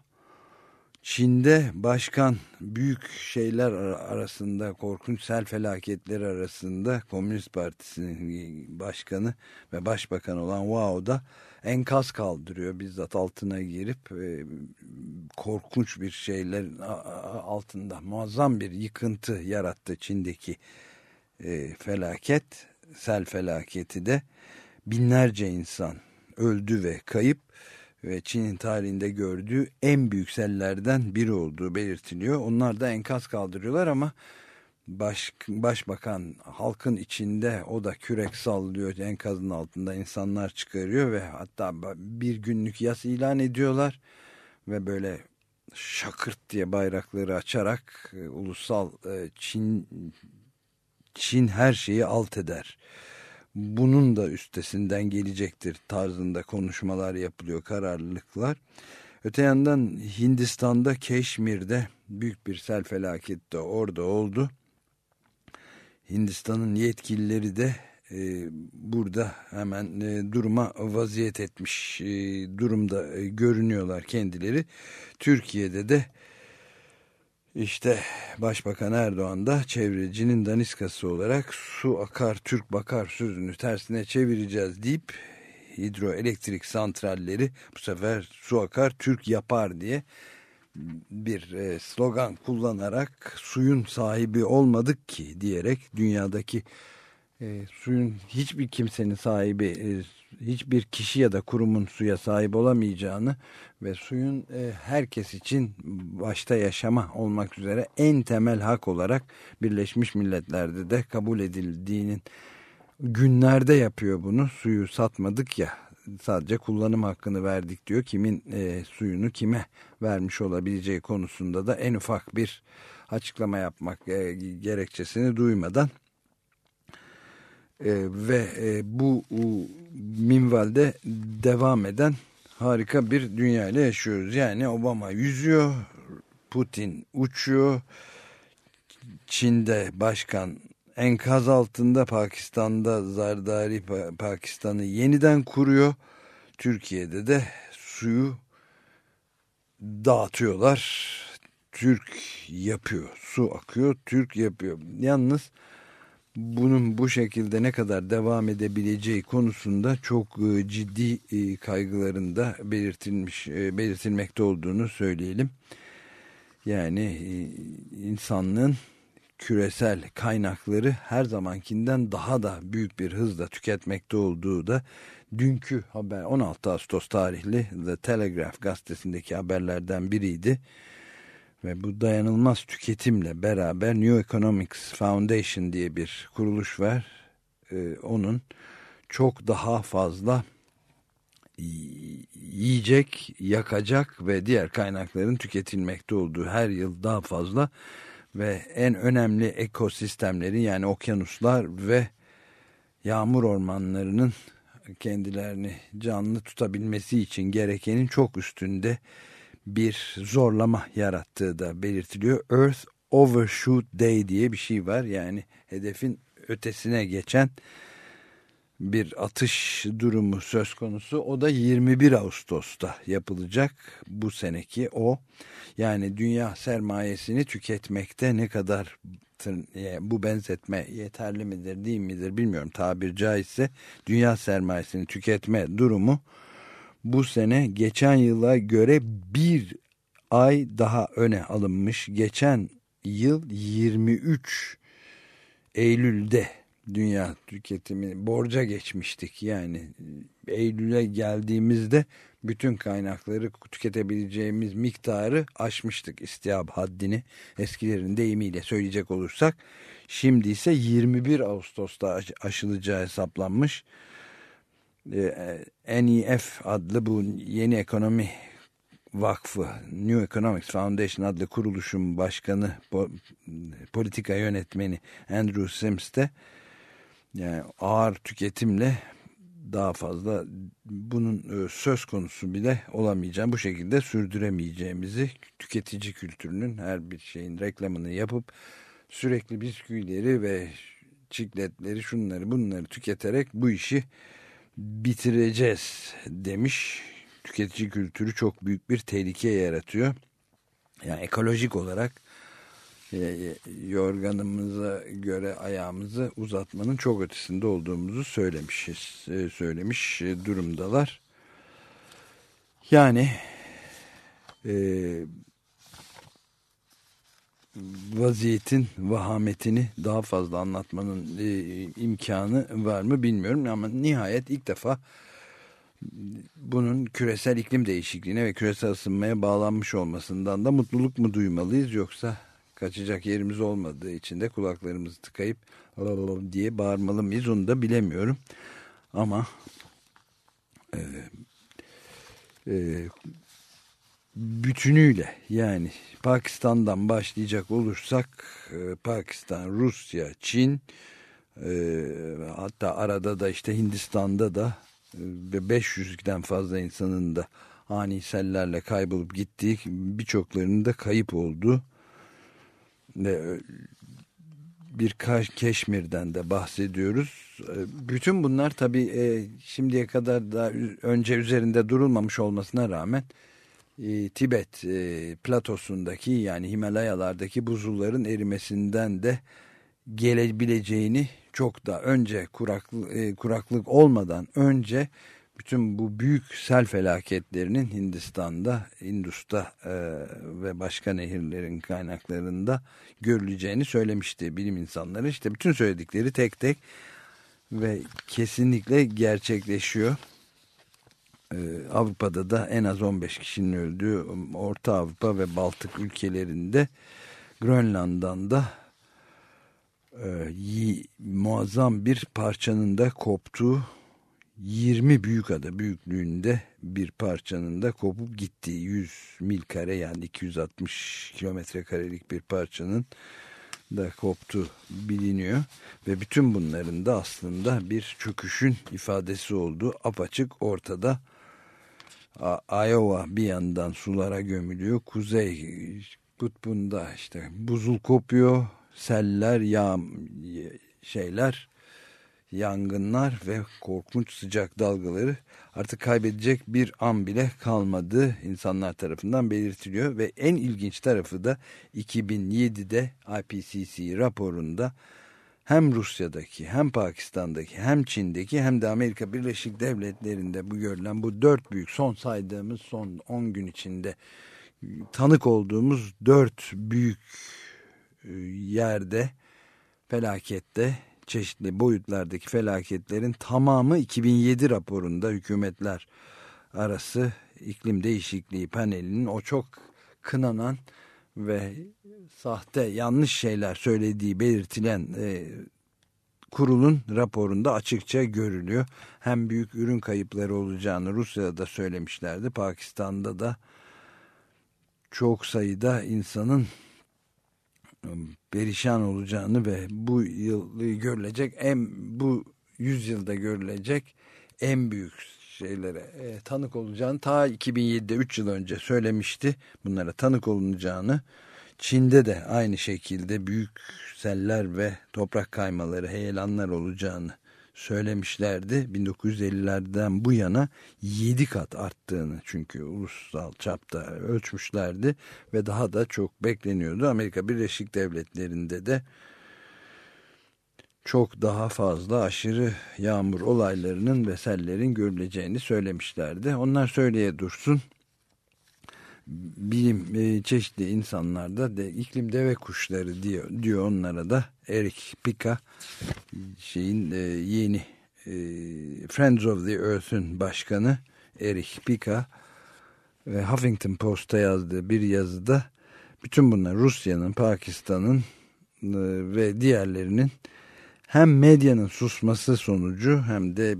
Çin'de başkan büyük şeyler arasında korkunç sel felaketleri arasında Komünist Partisi'nin başkanı ve başbakan olan Wao'da enkaz kaldırıyor bizzat altına girip e, korkunç bir şeylerin altında muazzam bir yıkıntı yarattı Çin'deki e, felaket. Sel felaketi de binlerce insan öldü ve kayıp ve Çin'in tarihinde gördüğü en büyük sellerden biri olduğu belirtiliyor. Onlar da enkaz kaldırıyorlar ama baş, başbakan halkın içinde o da kürek sallıyor enkazın altında insanlar çıkarıyor ve hatta bir günlük yas ilan ediyorlar ve böyle şakırt diye bayrakları açarak e, ulusal e, Çin Çin her şeyi alt eder bunun da üstesinden gelecektir tarzında konuşmalar yapılıyor, kararlılıklar. Öte yandan Hindistan'da Keşmir'de büyük bir sel felaketi de orada oldu. Hindistan'ın yetkilileri de e, burada hemen e, duruma vaziyet etmiş e, durumda e, görünüyorlar kendileri. Türkiye'de de işte Başbakan Erdoğan da çevrecinin daniskası olarak su akar Türk bakar sözünü tersine çevireceğiz deyip hidroelektrik santralleri bu sefer su akar Türk yapar diye bir e, slogan kullanarak suyun sahibi olmadık ki diyerek dünyadaki e, suyun hiçbir kimsenin sahibi e, hiçbir kişi ya da kurumun suya sahip olamayacağını ve suyun e, herkes için başta yaşama olmak üzere en temel hak olarak Birleşmiş Milletler'de de kabul edildiğinin günlerde yapıyor bunu. Suyu satmadık ya sadece kullanım hakkını verdik diyor. Kimin e, suyunu kime vermiş olabileceği konusunda da en ufak bir açıklama yapmak e, gerekçesini duymadan ve e, bu minvalde devam eden harika bir dünya ile yaşıyoruz. Yani Obama yüzüyor, Putin uçuyor, Çin'de başkan enkaz altında Pakistan'da Zardari Pakistan'ı yeniden kuruyor. Türkiye'de de suyu dağıtıyorlar. Türk yapıyor. Su akıyor, Türk yapıyor. Yalnız bunun bu şekilde ne kadar devam edebileceği konusunda çok e, ciddi e, kaygılarında belirtilmiş e, belirtilmekte olduğunu söyleyelim. Yani insanlığın küresel kaynakları her zamankinden daha da büyük bir hızla tüketmekte olduğu da dünkü haber 16 Ağustos tarihli The Telegraph gazetesindeki haberlerden biriydi ve bu dayanılmaz tüketimle beraber New Economics Foundation diye bir kuruluş var. Ee, onun çok daha fazla yiyecek, yakacak ve diğer kaynakların tüketilmekte olduğu her yıl daha fazla ve en önemli ekosistemlerin yani okyanuslar ve yağmur ormanlarının kendilerini canlı tutabilmesi için gerekenin çok üstünde bir zorlama yarattığı da belirtiliyor. Earth Overshoot Day diye bir şey var. Yani hedefin ötesine geçen bir atış durumu söz konusu. O da 21 Ağustos'ta yapılacak bu seneki o. Yani dünya sermayesini tüketmekte ne kadar bu benzetme yeterli midir değil midir bilmiyorum tabir caizse dünya sermayesini tüketme durumu bu sene geçen yıla göre bir ay daha öne alınmış. Geçen yıl 23 Eylül'de dünya tüketimi borca geçmiştik. Yani Eylül'e geldiğimizde bütün kaynakları tüketebileceğimiz miktarı aşmıştık istihab haddini eskilerin deyimiyle söyleyecek olursak. Şimdi ise 21 Ağustos'ta aşılacağı hesaplanmış. Ee, NEF adlı bu yeni ekonomi vakfı New Economics Foundation adlı kuruluşun başkanı politika yönetmeni Andrew Sims de yani ağır tüketimle daha fazla bunun e, söz konusu bile olamayacağını bu şekilde sürdüremeyeceğimizi tüketici kültürünün her bir şeyin reklamını yapıp sürekli bisküvileri ve çikletleri şunları bunları tüketerek bu işi bitireceğiz demiş. Tüketici kültürü çok büyük bir tehlike yaratıyor. Yani ekolojik olarak e, e, yorganımıza göre ayağımızı uzatmanın çok ötesinde olduğumuzu söylemişiz, e, söylemiş durumdalar. Yani vaziyetin vahametini daha fazla anlatmanın imkanı var mı bilmiyorum. Ama nihayet ilk defa bunun küresel iklim değişikliğine ve küresel ısınmaya bağlanmış olmasından da mutluluk mu duymalıyız? Yoksa kaçacak yerimiz olmadığı için de kulaklarımızı tıkayıp diye bağırmalı mıyız? Onu da bilemiyorum. Ama e, e, bütünüyle yani Pakistan'dan başlayacak olursak e, Pakistan, Rusya, Çin e, hatta arada da işte Hindistan'da da e, ve 500'den fazla insanın da ani sellerle kaybolup gittiği birçoklarının da kayıp olduğu ve bir Keşmir'den de bahsediyoruz. E, bütün bunlar tabii e, şimdiye kadar da önce üzerinde durulmamış olmasına rağmen e, Tibet platosundaki yani Himalayalardaki buzulların erimesinden de gelebileceğini çok da önce kuraklık, kuraklık olmadan önce bütün bu büyük sel felaketlerinin Hindistan'da, Indus'ta e, ve başka nehirlerin kaynaklarında görüleceğini söylemişti bilim insanları. İşte bütün söyledikleri tek tek ve kesinlikle gerçekleşiyor. Ee, Avrupa'da da en az 15 kişinin öldüğü Orta Avrupa ve Baltık ülkelerinde Grönland'dan da e, muazzam bir parçanın da koptuğu 20 büyük ada büyüklüğünde bir parçanın da kopup gittiği 100 mil kare yani 260 kilometre karelik bir parçanın da koptu biliniyor. Ve bütün bunların da aslında bir çöküşün ifadesi olduğu apaçık ortada Iowa bir yandan sulara gömülüyor kuzey kutbunda işte buzul kopuyor seller yağ şeyler yangınlar ve korkunç sıcak dalgaları artık kaybedecek bir an bile kalmadı. İnsanlar tarafından belirtiliyor ve en ilginç tarafı da 2007'de IPCC raporunda hem Rusya'daki hem Pakistan'daki hem Çin'deki hem de Amerika Birleşik Devletleri'nde bu görülen bu dört büyük son saydığımız son 10 gün içinde tanık olduğumuz dört büyük e, yerde felakette çeşitli boyutlardaki felaketlerin tamamı 2007 raporunda hükümetler arası iklim değişikliği panelinin o çok kınanan ve sahte yanlış şeyler söylediği belirtilen e, kurulun raporunda açıkça görülüyor. Hem büyük ürün kayıpları olacağını Rusya'da da söylemişlerdi. Pakistan'da da çok sayıda insanın perişan olacağını ve bu yıl görülecek en bu yüzyılda görülecek en büyük şeylere e, tanık olacağını ta 2007'de 3 yıl önce söylemişti. Bunlara tanık olunacağını Çin'de de aynı şekilde büyük seller ve toprak kaymaları, heyelanlar olacağını söylemişlerdi. 1950'lerden bu yana 7 kat arttığını çünkü ulusal çapta ölçmüşlerdi ve daha da çok bekleniyordu. Amerika Birleşik Devletleri'nde de çok daha fazla aşırı yağmur olaylarının ve sellerin görüleceğini söylemişlerdi. Onlar söyleye dursun. Bilim e, çeşitli insanlarda de iklim deve kuşları diyor, diyor onlara da Eric Pika şeyin e, yeni e, Friends of the Earth'ün başkanı Eric Pika ve Huffington Post'a yazdığı bir yazıda bütün bunlar Rusya'nın, Pakistan'ın e, ve diğerlerinin hem medyanın susması sonucu hem de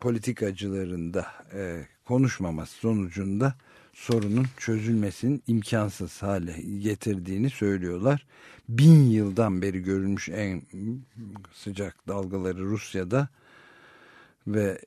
politikacıların da e, konuşmaması sonucunda sorunun çözülmesinin imkansız hale getirdiğini söylüyorlar. Bin yıldan beri görülmüş en sıcak dalgaları Rusya'da ve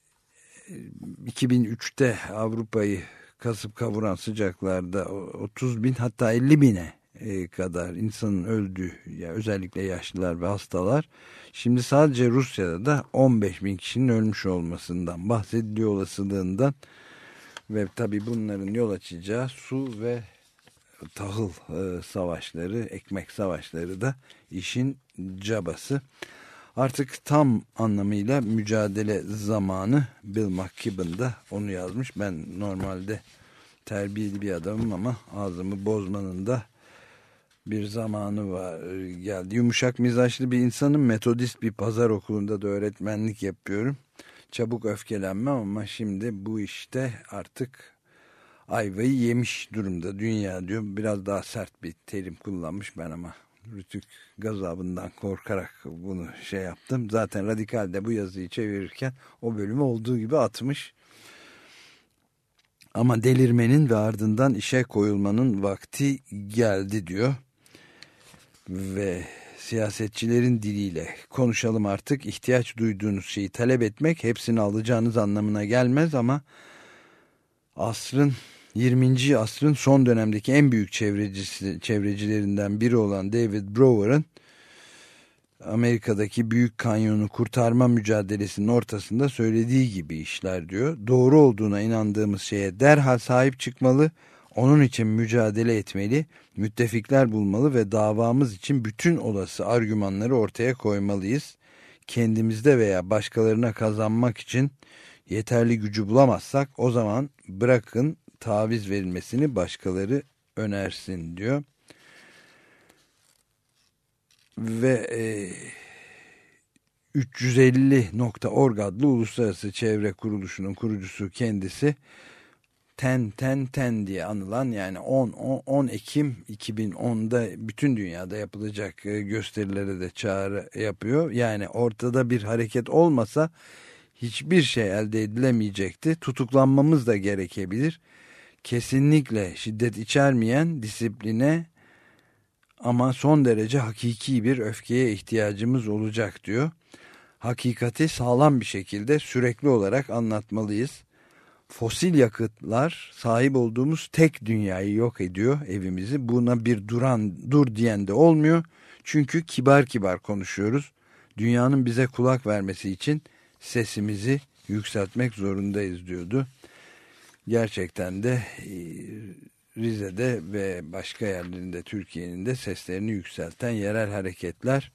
2003'te Avrupa'yı kasıp kavuran sıcaklarda 30 bin hatta 50 bine e, kadar insanın öldüğü ya özellikle yaşlılar ve hastalar şimdi sadece Rusya'da da 15 bin kişinin ölmüş olmasından bahsediliyor olasılığından ve tabi bunların yol açacağı su ve tahıl e, savaşları ekmek savaşları da işin cabası. Artık tam anlamıyla mücadele zamanı Bill McKibben da onu yazmış. Ben normalde terbiyeli bir adamım ama ağzımı bozmanın da bir zamanı var e, geldi. Yumuşak mizaçlı bir insanım. Metodist bir pazar okulunda da öğretmenlik yapıyorum. Çabuk öfkelenmem ama şimdi bu işte artık ayvayı yemiş durumda dünya diyor. Biraz daha sert bir terim kullanmış ben ama rütük gazabından korkarak bunu şey yaptım. Zaten Radikal de bu yazıyı çevirirken o bölümü olduğu gibi atmış. Ama delirmenin ve ardından işe koyulmanın vakti geldi diyor ve siyasetçilerin diliyle konuşalım artık. ihtiyaç duyduğunuz şeyi talep etmek hepsini alacağınız anlamına gelmez ama asrın 20. asrın son dönemdeki en büyük çevrecisi, çevrecilerinden biri olan David Brower'ın Amerika'daki Büyük Kanyonu kurtarma mücadelesinin ortasında söylediği gibi işler diyor. Doğru olduğuna inandığımız şeye derhal sahip çıkmalı onun için mücadele etmeli, müttefikler bulmalı ve davamız için bütün olası argümanları ortaya koymalıyız. Kendimizde veya başkalarına kazanmak için yeterli gücü bulamazsak o zaman bırakın taviz verilmesini başkaları önersin diyor. Ve e, 350.org adlı uluslararası çevre kuruluşunun kurucusu kendisi ten ten ten diye anılan yani 10, 10, 10 Ekim 2010'da bütün dünyada yapılacak e, gösterilere de çağrı yapıyor. Yani ortada bir hareket olmasa hiçbir şey elde edilemeyecekti. Tutuklanmamız da gerekebilir. Kesinlikle şiddet içermeyen disipline ama son derece hakiki bir öfkeye ihtiyacımız olacak diyor. Hakikati sağlam bir şekilde sürekli olarak anlatmalıyız fosil yakıtlar sahip olduğumuz tek dünyayı yok ediyor evimizi. Buna bir duran dur diyen de olmuyor. Çünkü kibar kibar konuşuyoruz. Dünyanın bize kulak vermesi için sesimizi yükseltmek zorundayız diyordu. Gerçekten de e, Rize'de ve başka yerlerinde Türkiye'nin de seslerini yükselten yerel hareketler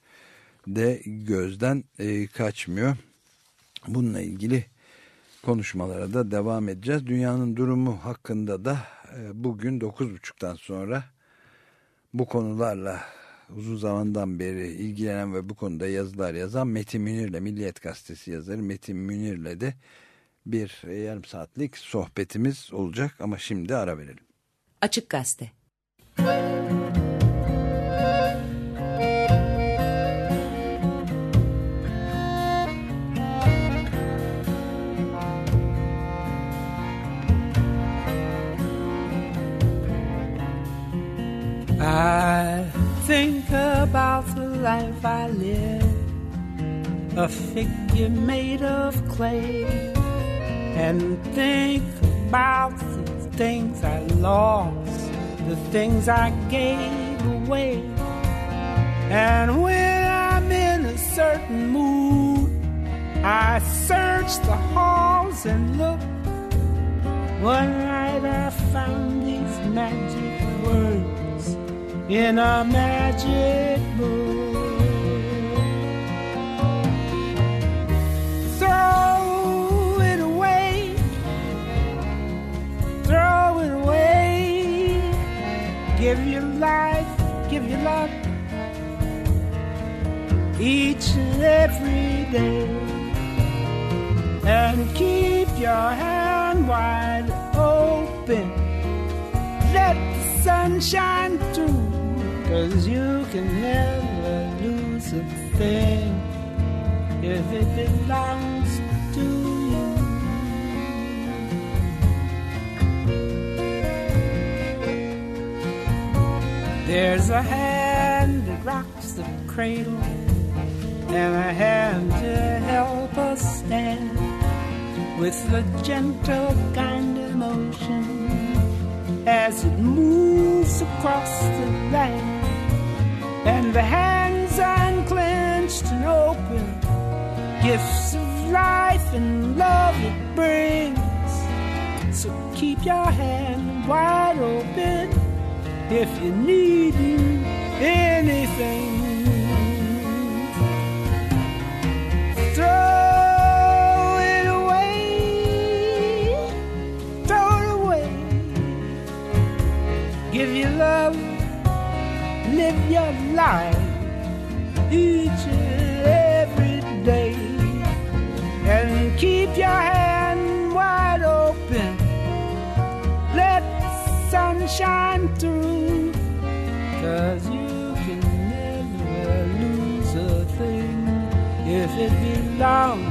de gözden e, kaçmıyor. Bununla ilgili konuşmalara da devam edeceğiz. Dünyanın durumu hakkında da e, bugün 9.30'dan sonra bu konularla uzun zamandan beri ilgilenen ve bu konuda yazılar yazan Metin Münir'le Milliyet Gazetesi yazarı Metin Münir'le de bir yarım saatlik sohbetimiz olacak ama şimdi ara verelim. Açık Gazete I think about the life I live, a figure made of clay, and think about the things I lost, the things I gave away. And when I'm in a certain mood, I search the halls and look. One night I found these magic words in a magic book. Throw it away, throw it away. Give your life, give your love each and every day. And keep your hand wide open. Let the sun shine through. Cause you can never lose a thing if it belongs to you. There's a hand that rocks the cradle and a hand to help us stand. with a gentle kind of motion as it moves across the land, and the hands unclenched and open, gifts of life and love it brings. So keep your hand wide open if you need anything. Love, live your life each and every day, and keep your hand wide open. Let the sun shine through, cause you can never lose a thing if it belongs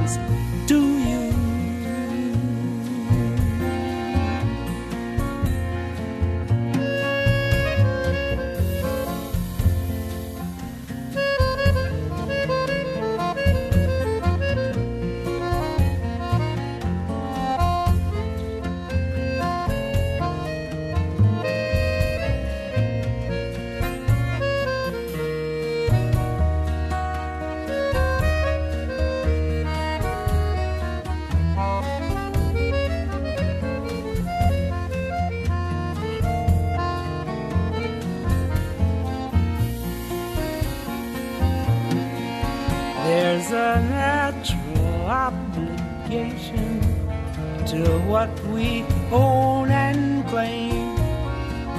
what we own and claim,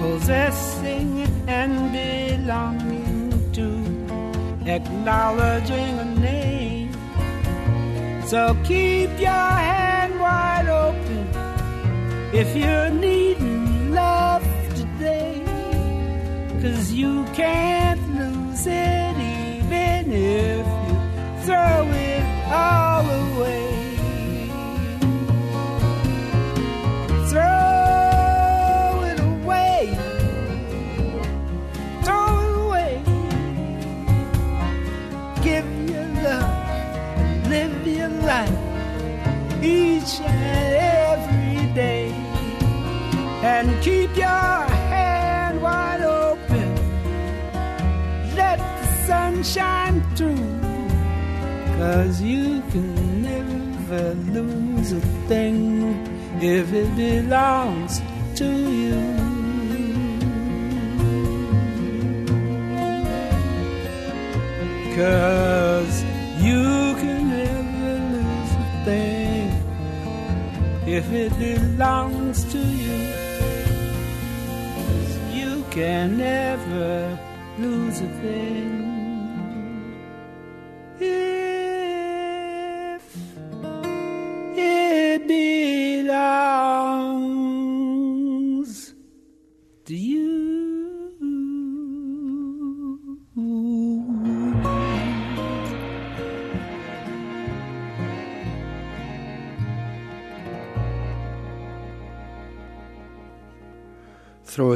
possessing and belonging to, acknowledging a name. So keep your hand wide open if you're needing love today, cause you can't lose it even if you throw it all each and every day. And keep your hand wide open. Let the sun shine through. Cause you can never lose a thing if it belongs to you. Cause if it belongs to you. you can never lose a thing.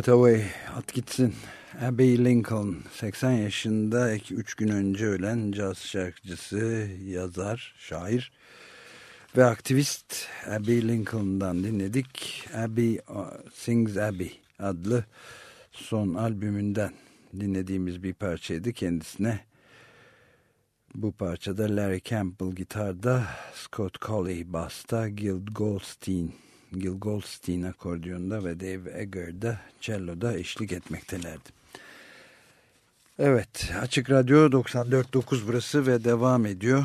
Throw it away, at gitsin. Abbey Lincoln, 80 yaşında 3 gün önce ölen caz şarkıcısı, yazar, şair ve aktivist Abbey Lincoln'dan dinledik. Abbey uh, Sings Abbey adlı son albümünden dinlediğimiz bir parçaydı kendisine. Bu parçada Larry Campbell gitarda, Scott Colley basta, Gil Goldstein Gil Goldstein akordiyonda ve Dave Egger'da cello'da eşlik etmektelerdi. Evet, Açık Radyo 94.9 burası ve devam ediyor.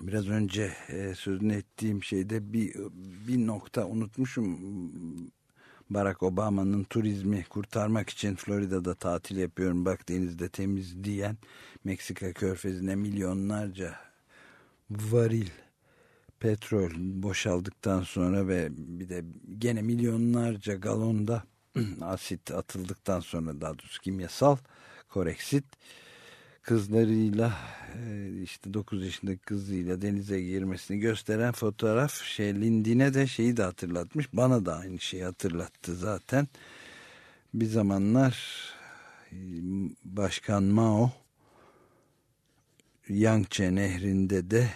Biraz önce e, sözünü ettiğim şeyde bir, bir nokta unutmuşum. Barack Obama'nın turizmi kurtarmak için Florida'da tatil yapıyorum bak denizde temiz diyen Meksika körfezine milyonlarca varil petrol boşaldıktan sonra ve bir de gene milyonlarca galonda asit atıldıktan sonra daha doğrusu kimyasal koreksit kızlarıyla işte 9 yaşındaki kızıyla denize girmesini gösteren fotoğraf şey Lindin'e de şeyi de hatırlatmış. Bana da aynı şeyi hatırlattı zaten. Bir zamanlar Başkan Mao Yangtze nehrinde de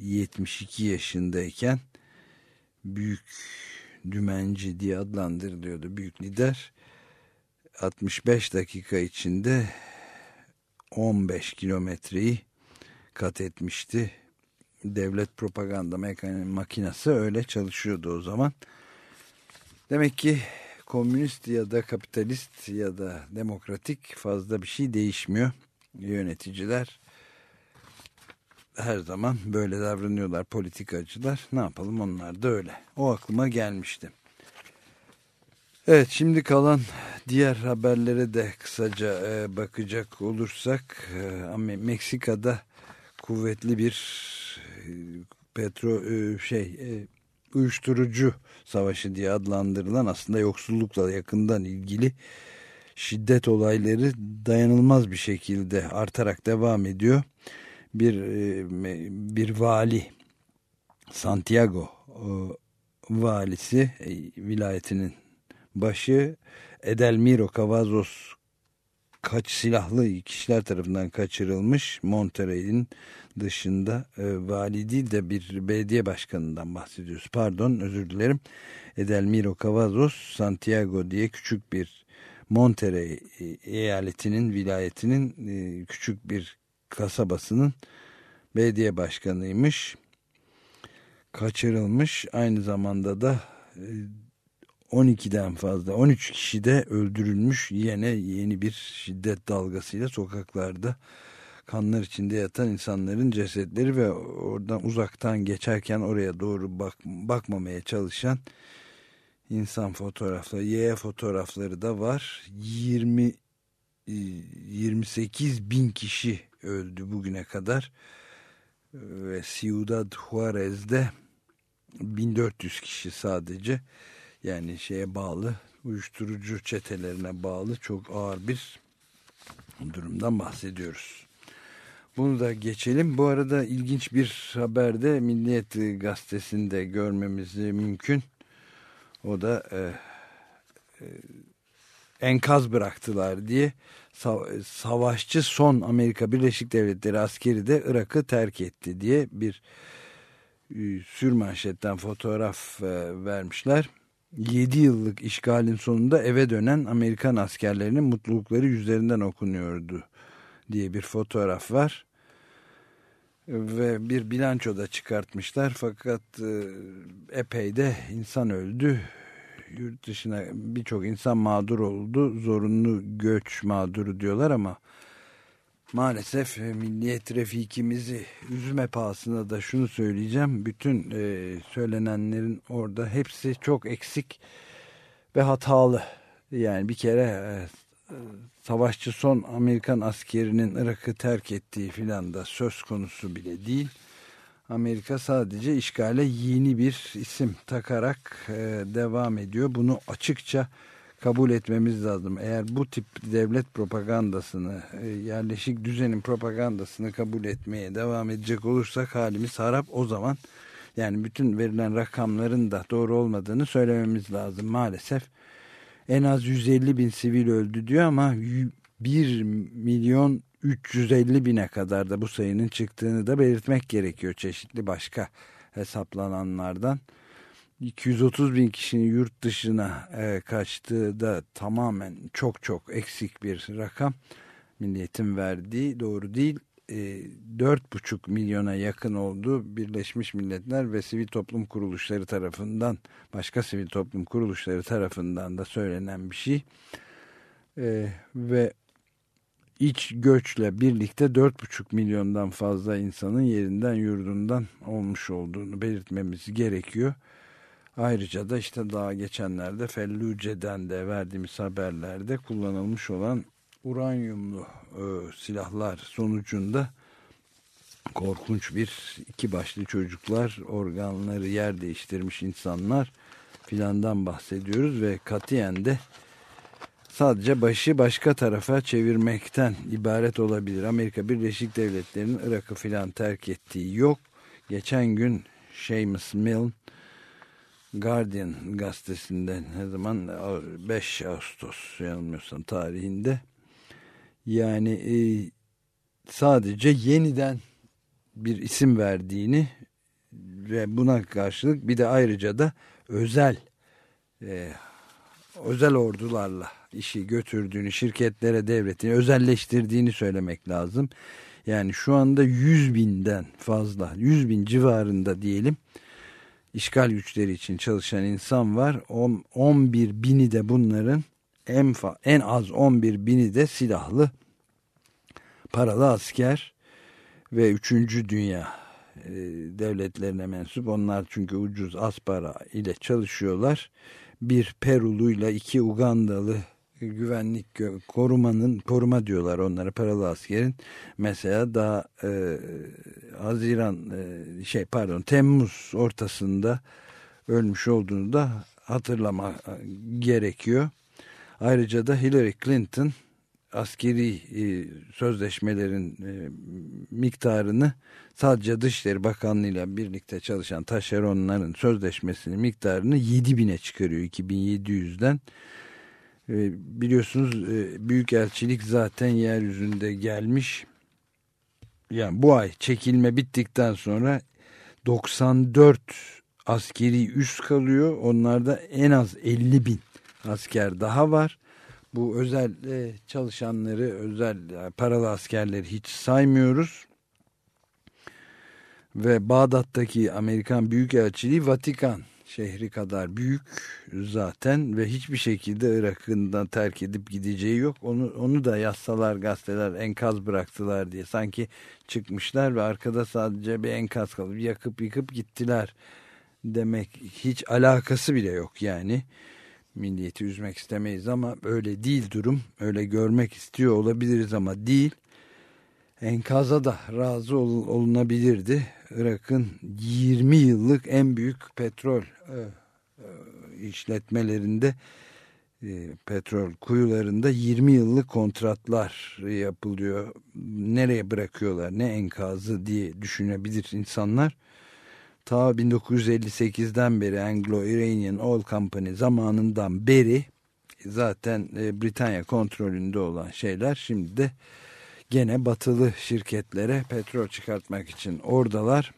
72 yaşındayken büyük dümenci diye adlandırılıyordu büyük lider 65 dakika içinde 15 kilometreyi kat etmişti. Devlet propaganda makinesi öyle çalışıyordu o zaman. Demek ki komünist ya da kapitalist ya da demokratik fazla bir şey değişmiyor. Yöneticiler her zaman böyle davranıyorlar politikacılar. Ne yapalım onlar da öyle. O aklıma gelmişti. Evet şimdi kalan diğer haberlere de kısaca e, bakacak olursak e, Meksika'da kuvvetli bir e, petro e, şey e, uyuşturucu savaşı diye adlandırılan aslında yoksullukla yakından ilgili şiddet olayları dayanılmaz bir şekilde artarak devam ediyor. Bir e, bir vali Santiago e, valisi e, vilayetinin başı Edelmiro Cavazos kaç silahlı kişiler tarafından kaçırılmış Monterrey'in dışında e, vali de bir belediye başkanından bahsediyoruz. Pardon özür dilerim. Edelmiro Cavazos Santiago diye küçük bir Monterrey eyaletinin vilayetinin e, küçük bir kasabasının belediye başkanıymış. Kaçırılmış aynı zamanda da e, 12'den fazla 13 kişi de öldürülmüş yine yeni bir şiddet dalgasıyla sokaklarda kanlar içinde yatan insanların cesetleri ve oradan uzaktan geçerken oraya doğru bak, bakmamaya çalışan insan fotoğrafları, Y fotoğrafları da var. 20 28 e, bin kişi öldü bugüne kadar ve Ciudad Juarez'de 1400 kişi sadece yani şeye bağlı uyuşturucu çetelerine bağlı çok ağır bir durumdan bahsediyoruz. Bunu da geçelim. Bu arada ilginç bir haberde Milliyet Gazetesi'nde görmemiz mümkün. O da e, e, enkaz bıraktılar diye savaşçı son Amerika Birleşik Devletleri askeri de Irak'ı terk etti diye bir e, sürmanşetten fotoğraf e, vermişler. 7 yıllık işgalin sonunda eve dönen Amerikan askerlerinin mutlulukları yüzlerinden okunuyordu diye bir fotoğraf var. Ve bir bilanço da çıkartmışlar fakat e, epey de insan öldü. Yurt dışına birçok insan mağdur oldu. Zorunlu göç mağduru diyorlar ama maalesef e, milliyet refikimizi üzme pahasına da şunu söyleyeceğim. Bütün e, söylenenlerin orada hepsi çok eksik ve hatalı. Yani bir kere e, savaşçı son Amerikan askerinin Irak'ı terk ettiği filan da söz konusu bile değil. Amerika sadece işgale yeni bir isim takarak e, devam ediyor. Bunu açıkça kabul etmemiz lazım. Eğer bu tip devlet propagandasını, e, yerleşik düzenin propagandasını kabul etmeye devam edecek olursak halimiz harap o zaman. Yani bütün verilen rakamların da doğru olmadığını söylememiz lazım maalesef. En az 150 bin sivil öldü diyor ama 1 milyon 350 bine kadar da bu sayının çıktığını da belirtmek gerekiyor çeşitli başka hesaplananlardan. 230 bin kişinin yurt dışına e, kaçtığı da tamamen çok çok eksik bir rakam. Milliyetin verdiği doğru değil. E, 4,5 milyona yakın oldu Birleşmiş Milletler ve sivil toplum kuruluşları tarafından başka sivil toplum kuruluşları tarafından da söylenen bir şey. E, ve iç göçle birlikte 4,5 milyondan fazla insanın yerinden yurdundan olmuş olduğunu belirtmemiz gerekiyor. Ayrıca da işte daha geçenlerde Felluce'den de verdiğimiz haberlerde kullanılmış olan uranyumlu e, silahlar sonucunda korkunç bir iki başlı çocuklar organları yer değiştirmiş insanlar filandan bahsediyoruz ve katiyen de sadece başı başka tarafa çevirmekten ibaret olabilir. Amerika Birleşik Devletleri'nin Irak'ı filan terk ettiği yok. Geçen gün Seamus Milne Guardian gazetesinden ne zaman 5 Ağustos yanılmıyorsam tarihinde yani e, sadece yeniden bir isim verdiğini ve buna karşılık bir de ayrıca da özel e, özel ordularla işi götürdüğünü, şirketlere devrettiğini, özelleştirdiğini söylemek lazım. Yani şu anda 100 binden fazla, 100 bin civarında diyelim işgal güçleri için çalışan insan var. 11 bini de bunların en, en az 11 bini de silahlı paralı asker ve 3. dünya e, devletlerine mensup. Onlar çünkü ucuz az para ile çalışıyorlar. Bir Peruluyla iki Ugandalı güvenlik korumanın koruma diyorlar onlara paralı askerin mesela daha e, Haziran e, şey pardon Temmuz ortasında ölmüş olduğunu da hatırlama e, gerekiyor. Ayrıca da Hillary Clinton askeri e, sözleşmelerin e, miktarını sadece Dışişleri Bakanlığı ile birlikte çalışan taşeronların sözleşmesinin miktarını 7 bine çıkarıyor 2700'den. E, biliyorsunuz e, Büyükelçilik zaten yeryüzünde gelmiş. Yani bu ay çekilme bittikten sonra 94 askeri üs kalıyor. Onlarda en az 50 bin asker daha var. Bu özel e, çalışanları, özel paralı askerleri hiç saymıyoruz. Ve Bağdat'taki Amerikan Büyükelçiliği Vatikan şehri kadar büyük zaten ve hiçbir şekilde Irak'ından terk edip gideceği yok. Onu, onu da yazsalar gazeteler enkaz bıraktılar diye sanki çıkmışlar ve arkada sadece bir enkaz kalıp yakıp yıkıp gittiler demek hiç alakası bile yok yani. Milliyeti üzmek istemeyiz ama öyle değil durum. Öyle görmek istiyor olabiliriz ama değil. Enkaza da razı ol, olunabilirdi. Irak'ın 20 yıllık en büyük petrol e, e, işletmelerinde e, petrol kuyularında 20 yıllık kontratlar yapılıyor. Nereye bırakıyorlar ne enkazı diye düşünebilir insanlar. Ta 1958'den beri Anglo-Iranian Oil Company zamanından beri zaten e, Britanya kontrolünde olan şeyler şimdi de gene batılı şirketlere petrol çıkartmak için oradalar.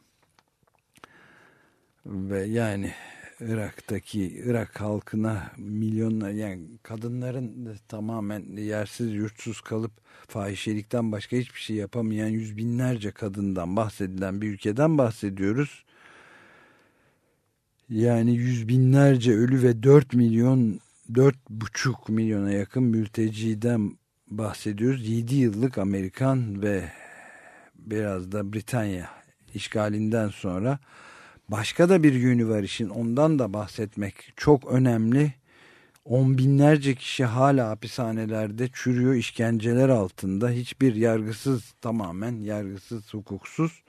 Ve yani Irak'taki Irak halkına milyonlar yani kadınların tamamen yersiz yurtsuz kalıp fahişelikten başka hiçbir şey yapamayan yüz binlerce kadından bahsedilen bir ülkeden bahsediyoruz. Yani yüz binlerce ölü ve dört milyon dört buçuk milyona yakın mülteciden bahsediyoruz. 7 yıllık Amerikan ve biraz da Britanya işgalinden sonra başka da bir yönü var işin ondan da bahsetmek çok önemli. On binlerce kişi hala hapishanelerde çürüyor işkenceler altında hiçbir yargısız tamamen yargısız hukuksuz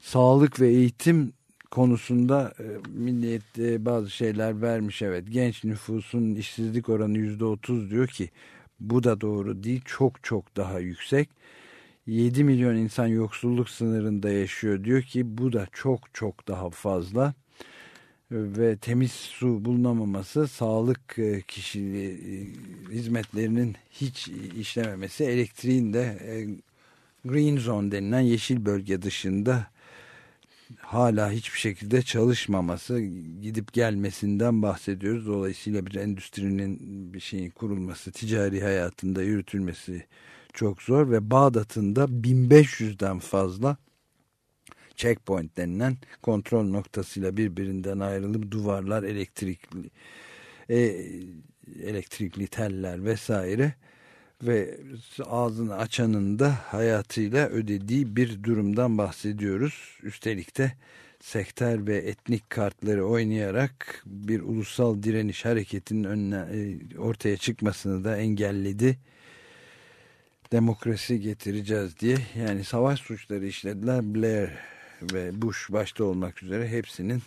sağlık ve eğitim konusunda e, milliyet e, bazı şeyler vermiş evet genç nüfusun işsizlik oranı yüzde otuz diyor ki bu da doğru değil. Çok çok daha yüksek. 7 milyon insan yoksulluk sınırında yaşıyor diyor ki bu da çok çok daha fazla ve temiz su bulunamaması, sağlık e, kişiliği e, hizmetlerinin hiç işlememesi, elektriğin de e, green zone denilen yeşil bölge dışında hala hiçbir şekilde çalışmaması, gidip gelmesinden bahsediyoruz. Dolayısıyla bir endüstrinin bir şeyin kurulması, ticari hayatında yürütülmesi çok zor ve Bağdat'ın da 1500'den fazla checkpoint denilen kontrol noktasıyla birbirinden ayrılıp duvarlar, elektrikli e, elektrikli teller vesaire ve ağzını açanın da hayatıyla ödediği bir durumdan bahsediyoruz. Üstelik de sekter ve etnik kartları oynayarak bir ulusal direniş hareketinin önüne e, ortaya çıkmasını da engelledi. Demokrasi getireceğiz diye yani savaş suçları işlediler. Blair ve Bush başta olmak üzere hepsinin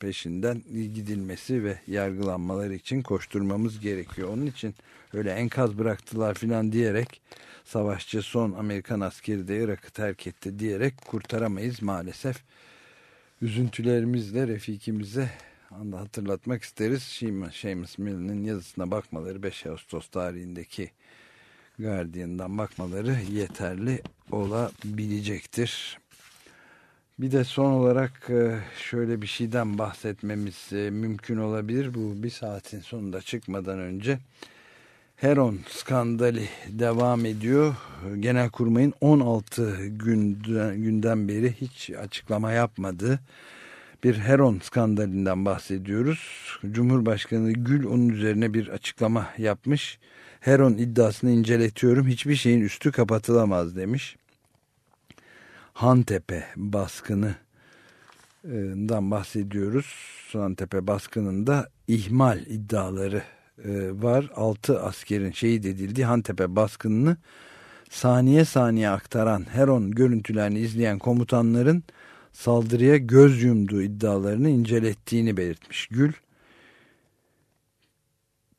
peşinden gidilmesi ve yargılanmaları için koşturmamız gerekiyor. Onun için öyle enkaz bıraktılar filan diyerek savaşçı son Amerikan askeri de Irak'ı terk etti diyerek kurtaramayız maalesef. Üzüntülerimizle Refikimize hatırlatmak isteriz. Seamus Mill'in yazısına bakmaları 5 Ağustos tarihindeki Guardian'dan bakmaları yeterli olabilecektir. Bir de son olarak e, şöyle bir şeyden bahsetmemiz e, mümkün olabilir. Bu bir saatin sonunda çıkmadan önce Heron skandali devam ediyor. Genelkurmay'ın 16 günden, günden beri hiç açıklama yapmadığı bir Heron skandalinden bahsediyoruz. Cumhurbaşkanı Gül onun üzerine bir açıklama yapmış. Heron iddiasını inceletiyorum. Hiçbir şeyin üstü kapatılamaz demiş. Hantepe baskınından bahsediyoruz. Hantepe baskınında ihmal iddiaları e, var. 6 askerin şehit edildiği Hantepe baskınını saniye saniye aktaran Heron görüntülerini izleyen komutanların saldırıya göz yumduğu iddialarını incelettiğini belirtmiş Gül.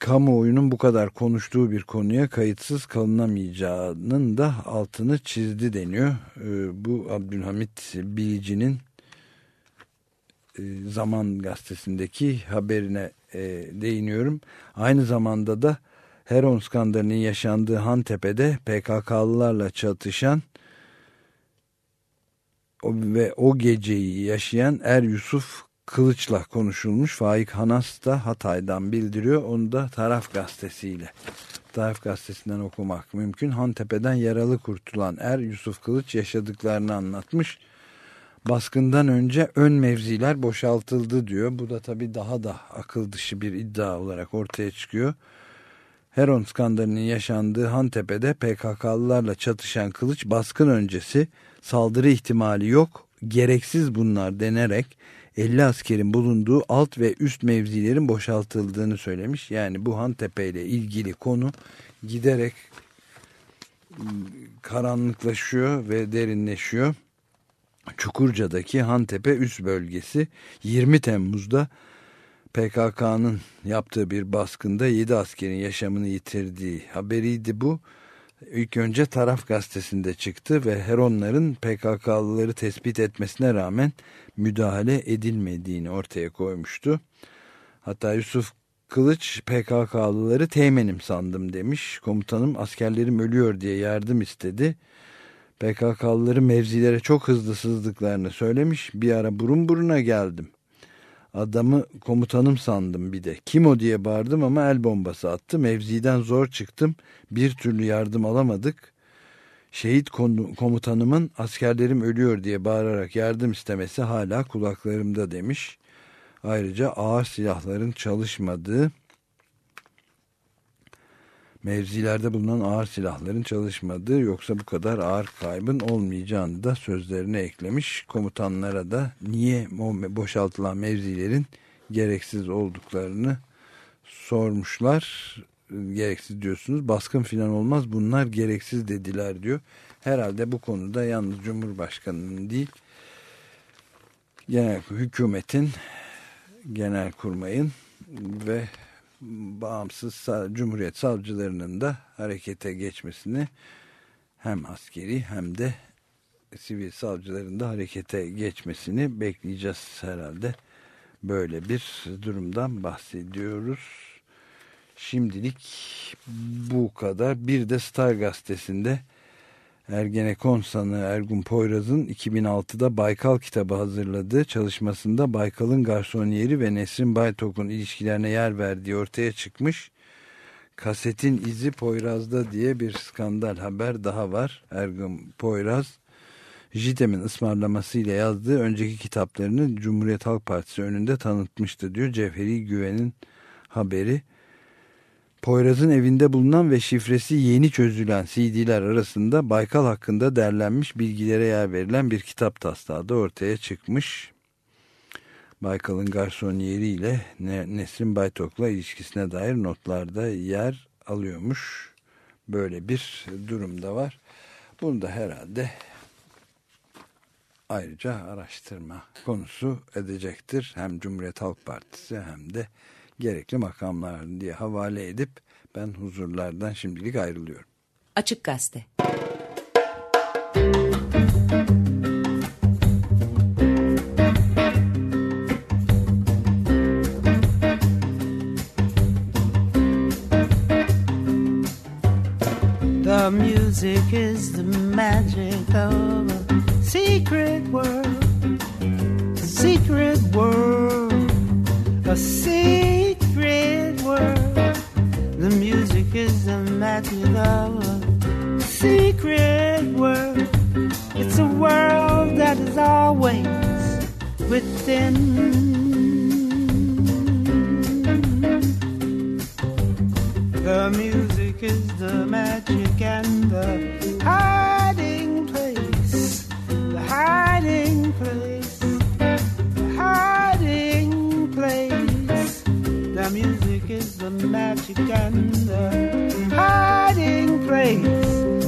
Kamuoyunun bu kadar konuştuğu bir konuya kayıtsız kalınamayacağının da altını çizdi deniyor. E, bu Abdülhamit Bilici'nin e, Zaman gazetesindeki haberine e, değiniyorum. Aynı zamanda da Heron skandalının yaşandığı Hantepe'de PKK'lılarla çatışan ve o geceyi yaşayan Er Yusuf Kılıç'la konuşulmuş. Faik Hanas da Hatay'dan bildiriyor. Onu da Taraf Gazetesi'yle Taraf Gazetesi'nden okumak mümkün. Hantepe'den yaralı kurtulan Er Yusuf Kılıç yaşadıklarını anlatmış baskından önce ön mevziler boşaltıldı diyor. Bu da tabii daha da akıl dışı bir iddia olarak ortaya çıkıyor. Heron skandalının yaşandığı Hantepe'de PKK'lılarla çatışan kılıç baskın öncesi saldırı ihtimali yok, gereksiz bunlar denerek 50 askerin bulunduğu alt ve üst mevzilerin boşaltıldığını söylemiş. Yani bu Hantepe ile ilgili konu giderek ıı, karanlıklaşıyor ve derinleşiyor. Çukurca'daki Hantepe üst bölgesi 20 Temmuz'da PKK'nın yaptığı bir baskında 7 askerin yaşamını yitirdiği haberiydi bu. İlk önce Taraf gazetesinde çıktı ve Heronların PKK'lıları tespit etmesine rağmen müdahale edilmediğini ortaya koymuştu. Hatta Yusuf Kılıç PKK'lıları teğmenim sandım demiş. Komutanım askerlerim ölüyor diye yardım istedi. PKK'lıları mevzilere çok hızlı sızdıklarını söylemiş. Bir ara burun buruna geldim. Adamı komutanım sandım bir de. Kim o diye bağırdım ama el bombası attı. Mevziden zor çıktım. Bir türlü yardım alamadık. Şehit komutanımın askerlerim ölüyor diye bağırarak yardım istemesi hala kulaklarımda demiş. Ayrıca ağır silahların çalışmadığı mevzilerde bulunan ağır silahların çalışmadığı yoksa bu kadar ağır kaybın olmayacağını da sözlerine eklemiş. Komutanlara da niye boşaltılan mevzilerin gereksiz olduklarını sormuşlar. Gereksiz diyorsunuz baskın filan olmaz bunlar gereksiz dediler diyor. Herhalde bu konuda yalnız Cumhurbaşkanı'nın değil genel hükümetin genel kurmayın ve bağımsız Cumhuriyet savcılarının da harekete geçmesini hem askeri hem de sivil savcıların da harekete geçmesini bekleyeceğiz herhalde. Böyle bir durumdan bahsediyoruz. Şimdilik bu kadar. Bir de Star gazetesinde Ergenekon sanığı Ergun Poyraz'ın 2006'da Baykal kitabı hazırladığı çalışmasında Baykal'ın garsoniyeri ve Nesrin Baytok'un ilişkilerine yer verdiği ortaya çıkmış. Kasetin izi Poyraz'da diye bir skandal haber daha var. Ergun Poyraz, JITEM'in ısmarlamasıyla yazdığı önceki kitaplarını Cumhuriyet Halk Partisi önünde tanıtmıştı diyor. Cevheri Güven'in haberi. Poyraz'ın evinde bulunan ve şifresi yeni çözülen CD'ler arasında Baykal hakkında derlenmiş bilgilere yer verilen bir kitap taslağı da ortaya çıkmış. Baykal'ın garsoniyeri ile Nesrin Baytok'la ilişkisine dair notlarda yer alıyormuş. Böyle bir durumda var. Bunu da herhalde ayrıca araştırma konusu edecektir. Hem Cumhuriyet Halk Partisi hem de gerekli makamlar diye havale edip ben huzurlardan şimdilik ayrılıyorum. Açık Gazete. The music is the magic of a secret world. Secret world, a secret is a secret world. It's a world that is always within. The music is the magic and the hiding place. The hiding place. Music is the magic and the hiding place.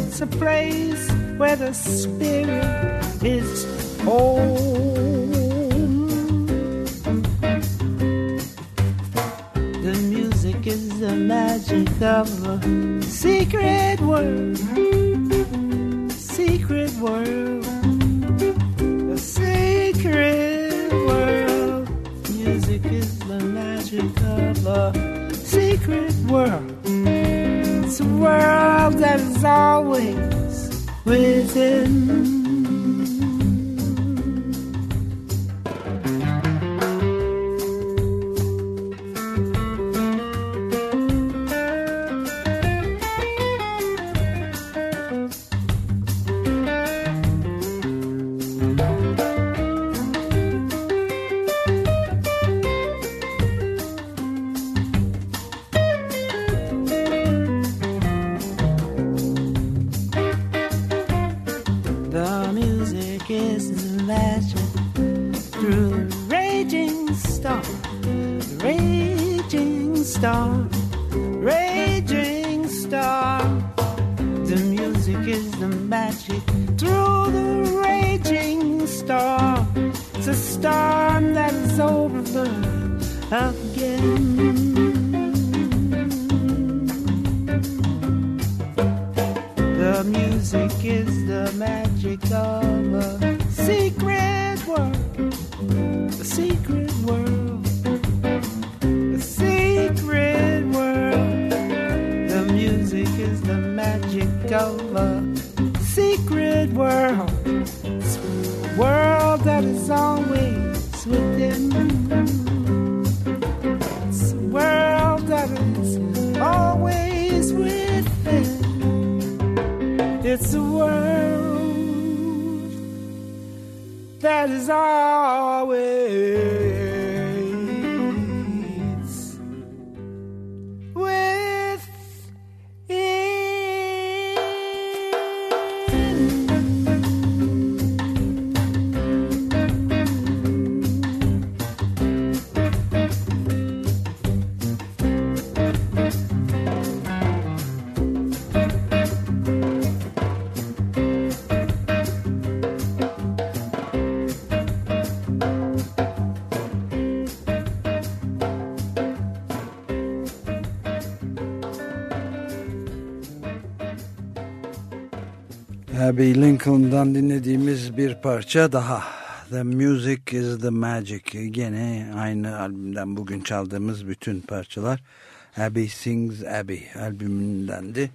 It's a place where the spirit is home. The music is the magic of a secret world. Secret world. A secret magic of a secret world. It's a world that is always within. Abbey Lincoln'dan dinlediğimiz bir parça daha. The Music is the Magic. Gene aynı albümden bugün çaldığımız bütün parçalar Abbey Sings Abbey albümündendi.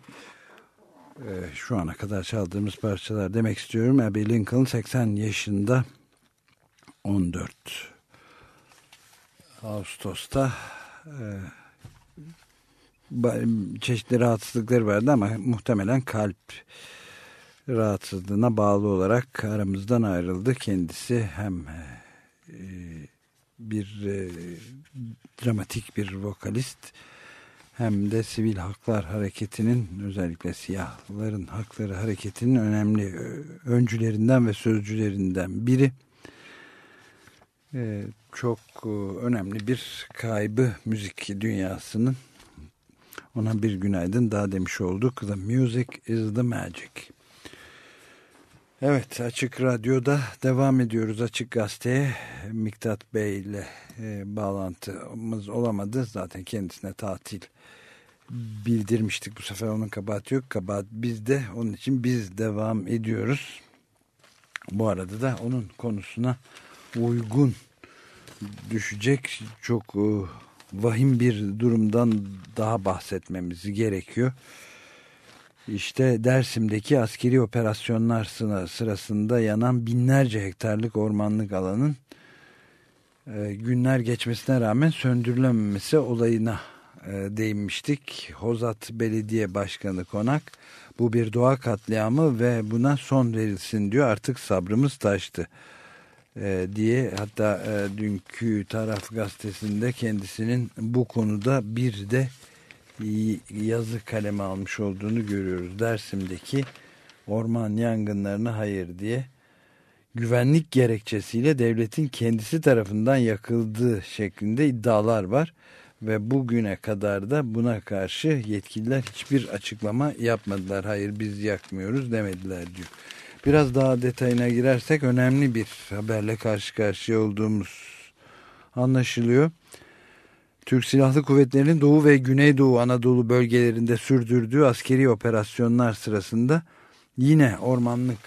Ee, şu ana kadar çaldığımız parçalar demek istiyorum. Abbey Lincoln 80 yaşında 14 Ağustos'ta e, çeşitli rahatsızlıkları vardı ama muhtemelen kalp rahatsızlığına bağlı olarak aramızdan ayrıldı. Kendisi hem e, bir e, dramatik bir vokalist hem de sivil haklar hareketinin özellikle siyahların hakları hareketinin önemli e, öncülerinden ve sözcülerinden biri. E, çok e, önemli bir kaybı müzik dünyasının. Ona bir günaydın daha demiş olduk. The music is the magic. Evet Açık Radyo'da devam ediyoruz Açık Gazete'ye. Miktat Bey ile e, bağlantımız olamadı. Zaten kendisine tatil bildirmiştik. Bu sefer onun kabahati yok. Kabahat bizde onun için biz devam ediyoruz. Bu arada da onun konusuna uygun düşecek çok e, vahim bir durumdan daha bahsetmemiz gerekiyor işte Dersim'deki askeri operasyonlar sırasında yanan binlerce hektarlık ormanlık alanın e, günler geçmesine rağmen söndürülememesi olayına e, değinmiştik. Hozat Belediye Başkanı Konak bu bir doğa katliamı ve buna son verilsin diyor artık sabrımız taştı e, diye hatta e, dünkü taraf gazetesinde kendisinin bu konuda bir de yazı kaleme almış olduğunu görüyoruz. Dersim'deki orman yangınlarına hayır diye güvenlik gerekçesiyle devletin kendisi tarafından yakıldığı şeklinde iddialar var ve bugüne kadar da buna karşı yetkililer hiçbir açıklama yapmadılar. Hayır biz yakmıyoruz demediler diyor. Biraz daha detayına girersek önemli bir haberle karşı karşıya olduğumuz anlaşılıyor. Türk Silahlı Kuvvetleri'nin Doğu ve Güneydoğu Anadolu bölgelerinde sürdürdüğü askeri operasyonlar sırasında yine ormanlık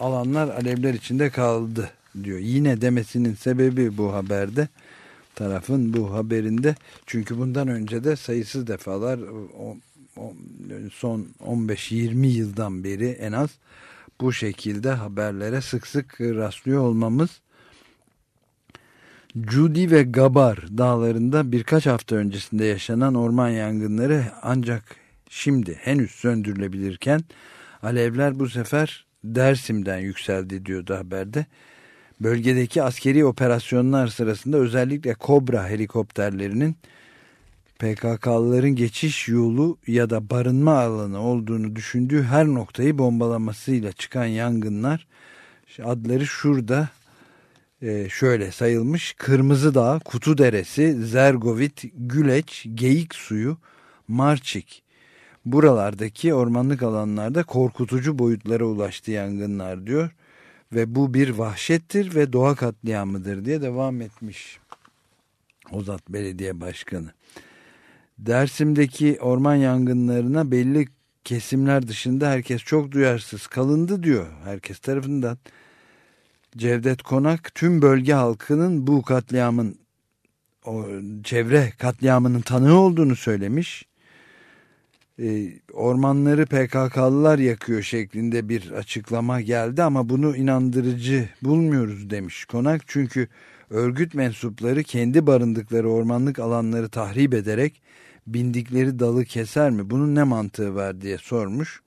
alanlar alevler içinde kaldı diyor. Yine demesinin sebebi bu haberde tarafın bu haberinde çünkü bundan önce de sayısız defalar son 15-20 yıldan beri en az bu şekilde haberlere sık sık rastlıyor olmamız Judy ve Gabar dağlarında birkaç hafta öncesinde yaşanan orman yangınları ancak şimdi henüz söndürülebilirken alevler bu sefer Dersim'den yükseldi diyordu haberde. Bölgedeki askeri operasyonlar sırasında özellikle Kobra helikopterlerinin PKK'lıların geçiş yolu ya da barınma alanı olduğunu düşündüğü her noktayı bombalamasıyla çıkan yangınlar adları şurada e, şöyle sayılmış. Kırmızı Dağ, Kutu Deresi, Zergovit, Güleç, Geyik Suyu, Marçik. Buralardaki ormanlık alanlarda korkutucu boyutlara ulaştı yangınlar diyor. Ve bu bir vahşettir ve doğa katliamıdır diye devam etmiş. Ozat Belediye Başkanı. Dersim'deki orman yangınlarına belli kesimler dışında herkes çok duyarsız kalındı diyor herkes tarafından. Cevdet Konak tüm bölge halkının bu katliamın o çevre katliamının tanığı olduğunu söylemiş. E, ormanları PKK'lılar yakıyor şeklinde bir açıklama geldi ama bunu inandırıcı bulmuyoruz demiş Konak. Çünkü örgüt mensupları kendi barındıkları ormanlık alanları tahrip ederek bindikleri dalı keser mi? Bunun ne mantığı var diye sormuş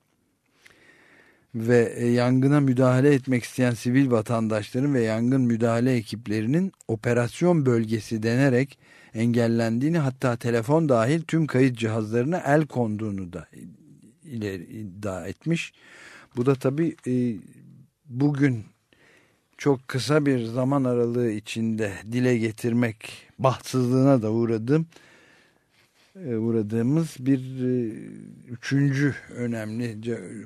ve e, yangına müdahale etmek isteyen sivil vatandaşların ve yangın müdahale ekiplerinin operasyon bölgesi denerek engellendiğini hatta telefon dahil tüm kayıt cihazlarına el konduğunu da iddia etmiş. Bu da tabi e, bugün çok kısa bir zaman aralığı içinde dile getirmek bahtsızlığına da uğradım uğradığımız bir e, üçüncü önemli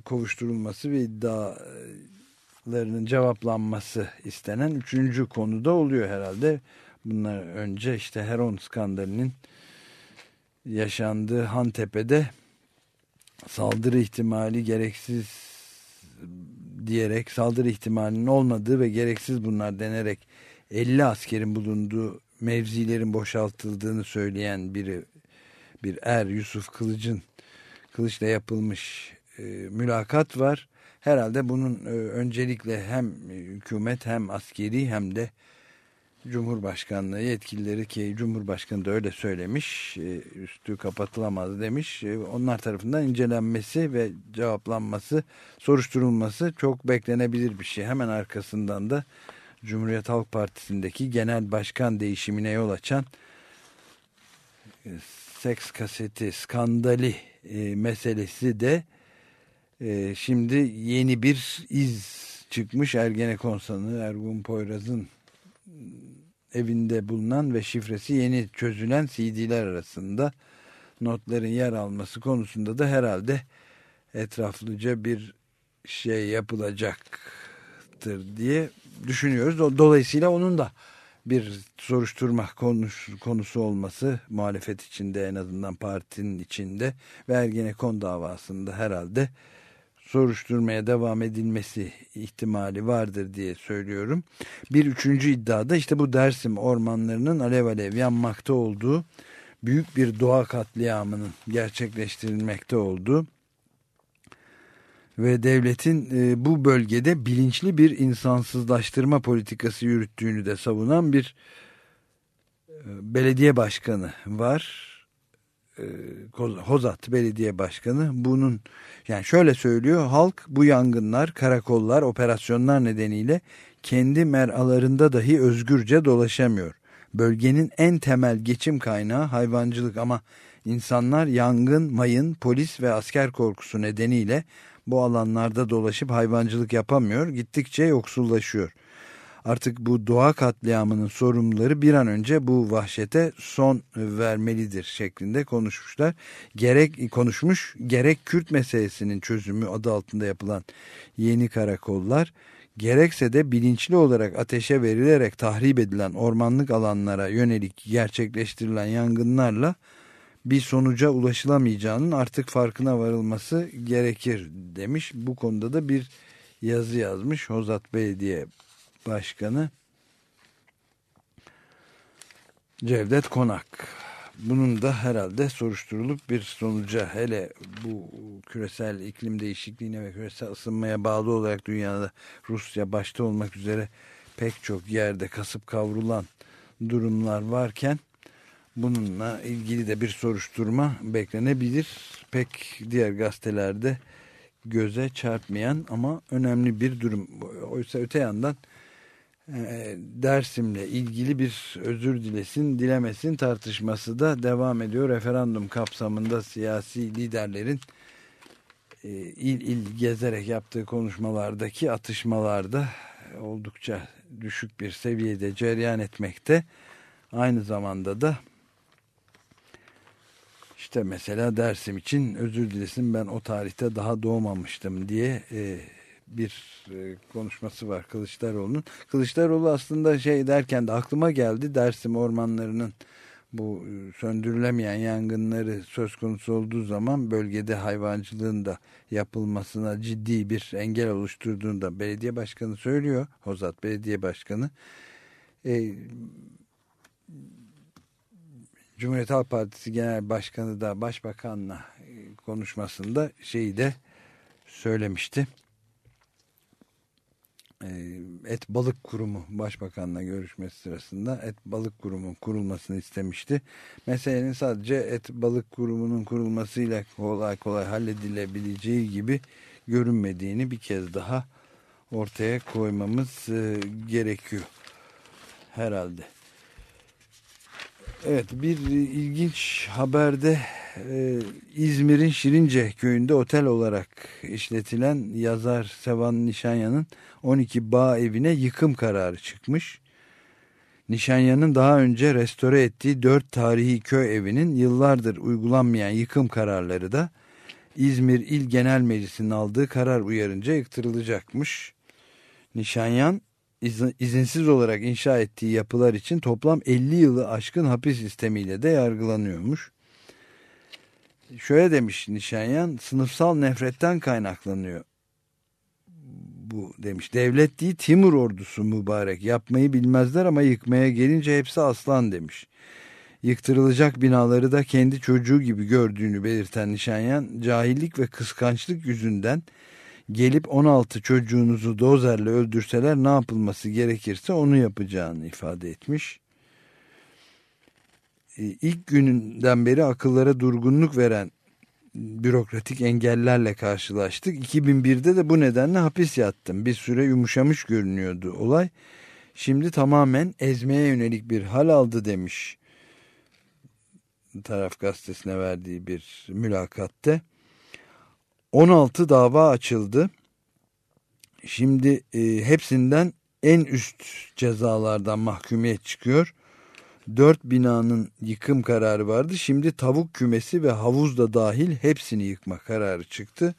kovuşturulması ve iddialarının cevaplanması istenen üçüncü konuda oluyor herhalde. Bunlar önce işte Heron skandalinin yaşandığı Hantepe'de saldırı ihtimali gereksiz diyerek saldırı ihtimalinin olmadığı ve gereksiz bunlar denerek 50 askerin bulunduğu mevzilerin boşaltıldığını söyleyen biri bir er Yusuf Kılıç'ın Kılıç'la yapılmış e, mülakat var. Herhalde bunun e, öncelikle hem hükümet hem askeri hem de Cumhurbaşkanlığı yetkilileri ki Cumhurbaşkanı da öyle söylemiş e, üstü kapatılamaz demiş e, onlar tarafından incelenmesi ve cevaplanması soruşturulması çok beklenebilir bir şey hemen arkasından da Cumhuriyet Halk Partisi'ndeki genel başkan değişimine yol açan e, seks kaseti skandali e, meselesi de e, şimdi yeni bir iz çıkmış Ergenekon sanığı Ergun Poyraz'ın evinde bulunan ve şifresi yeni çözülen CD'ler arasında notların yer alması konusunda da herhalde etraflıca bir şey yapılacaktır diye düşünüyoruz. Dolayısıyla onun da bir soruşturma konusu, olması muhalefet içinde en azından partinin içinde ve Ergenekon davasında herhalde soruşturmaya devam edilmesi ihtimali vardır diye söylüyorum. Bir üçüncü iddiada işte bu Dersim ormanlarının alev alev yanmakta olduğu büyük bir doğa katliamının gerçekleştirilmekte olduğu ve devletin e, bu bölgede bilinçli bir insansızlaştırma politikası yürüttüğünü de savunan bir e, belediye başkanı var. E, Hozat Belediye Başkanı bunun yani şöyle söylüyor halk bu yangınlar, karakollar, operasyonlar nedeniyle kendi meralarında dahi özgürce dolaşamıyor. Bölgenin en temel geçim kaynağı hayvancılık ama insanlar yangın, mayın, polis ve asker korkusu nedeniyle bu alanlarda dolaşıp hayvancılık yapamıyor, gittikçe yoksullaşıyor. Artık bu doğa katliamının sorumluları bir an önce bu vahşete son vermelidir şeklinde konuşmuşlar. Gerek konuşmuş, gerek Kürt meselesinin çözümü adı altında yapılan yeni karakollar, gerekse de bilinçli olarak ateşe verilerek tahrip edilen ormanlık alanlara yönelik gerçekleştirilen yangınlarla bir sonuca ulaşılamayacağının artık farkına varılması gerekir demiş. Bu konuda da bir yazı yazmış Hozat Belediye Başkanı Cevdet Konak. Bunun da herhalde soruşturulup bir sonuca hele bu küresel iklim değişikliğine ve küresel ısınmaya bağlı olarak dünyada Rusya başta olmak üzere pek çok yerde kasıp kavrulan durumlar varken bununla ilgili de bir soruşturma beklenebilir. Pek diğer gazetelerde göze çarpmayan ama önemli bir durum. Oysa öte yandan e, Dersim'le ilgili bir özür dilesin, dilemesin tartışması da devam ediyor. Referandum kapsamında siyasi liderlerin e, il il gezerek yaptığı konuşmalardaki atışmalarda oldukça düşük bir seviyede cereyan etmekte. Aynı zamanda da işte mesela Dersim için özür dilesin ben o tarihte daha doğmamıştım diye e, bir e, konuşması var Kılıçdaroğlu'nun. Kılıçdaroğlu aslında şey derken de aklıma geldi Dersim ormanlarının bu e, söndürülemeyen yangınları söz konusu olduğu zaman bölgede hayvancılığın da yapılmasına ciddi bir engel oluşturduğunda belediye başkanı söylüyor. Hozat Belediye Başkanı. E, Cumhuriyet Halk Partisi Genel Başkanı da Başbakan'la e, konuşmasında şeyi de söylemişti. E, Et Balık Kurumu Başbakan'la görüşmesi sırasında Et Balık Kurumu kurulmasını istemişti. Meselenin sadece Et Balık Kurumu'nun kurulmasıyla kolay kolay halledilebileceği gibi görünmediğini bir kez daha ortaya koymamız e, gerekiyor herhalde. Evet bir ilginç haberde e, İzmir'in Şirince köyünde otel olarak işletilen yazar Sevan Nişanyan'ın 12 bağ evine yıkım kararı çıkmış. Nişanyan'ın daha önce restore ettiği 4 tarihi köy evinin yıllardır uygulanmayan yıkım kararları da İzmir İl Genel Meclisi'nin aldığı karar uyarınca yıktırılacakmış. Nişanyan izinsiz olarak inşa ettiği yapılar için toplam 50 yılı aşkın hapis sistemiyle de yargılanıyormuş. Şöyle demiş Nişanyan, sınıfsal nefretten kaynaklanıyor. Bu demiş. Devlet değil Timur ordusu mübarek. Yapmayı bilmezler ama yıkmaya gelince hepsi aslan demiş. Yıktırılacak binaları da kendi çocuğu gibi gördüğünü belirten Nişanyan, cahillik ve kıskançlık yüzünden gelip 16 çocuğunuzu dozerle öldürseler ne yapılması gerekirse onu yapacağını ifade etmiş. E, ilk gününden beri akıllara durgunluk veren bürokratik engellerle karşılaştık. 2001'de de bu nedenle hapis yattım. Bir süre yumuşamış görünüyordu olay. Şimdi tamamen ezmeye yönelik bir hal aldı demiş. Taraf gazetesine verdiği bir mülakatte. 16 dava açıldı. Şimdi e, hepsinden en üst cezalardan mahkumiyet çıkıyor. Dört binanın yıkım kararı vardı. Şimdi tavuk kümesi ve havuz da dahil hepsini yıkma kararı çıktı.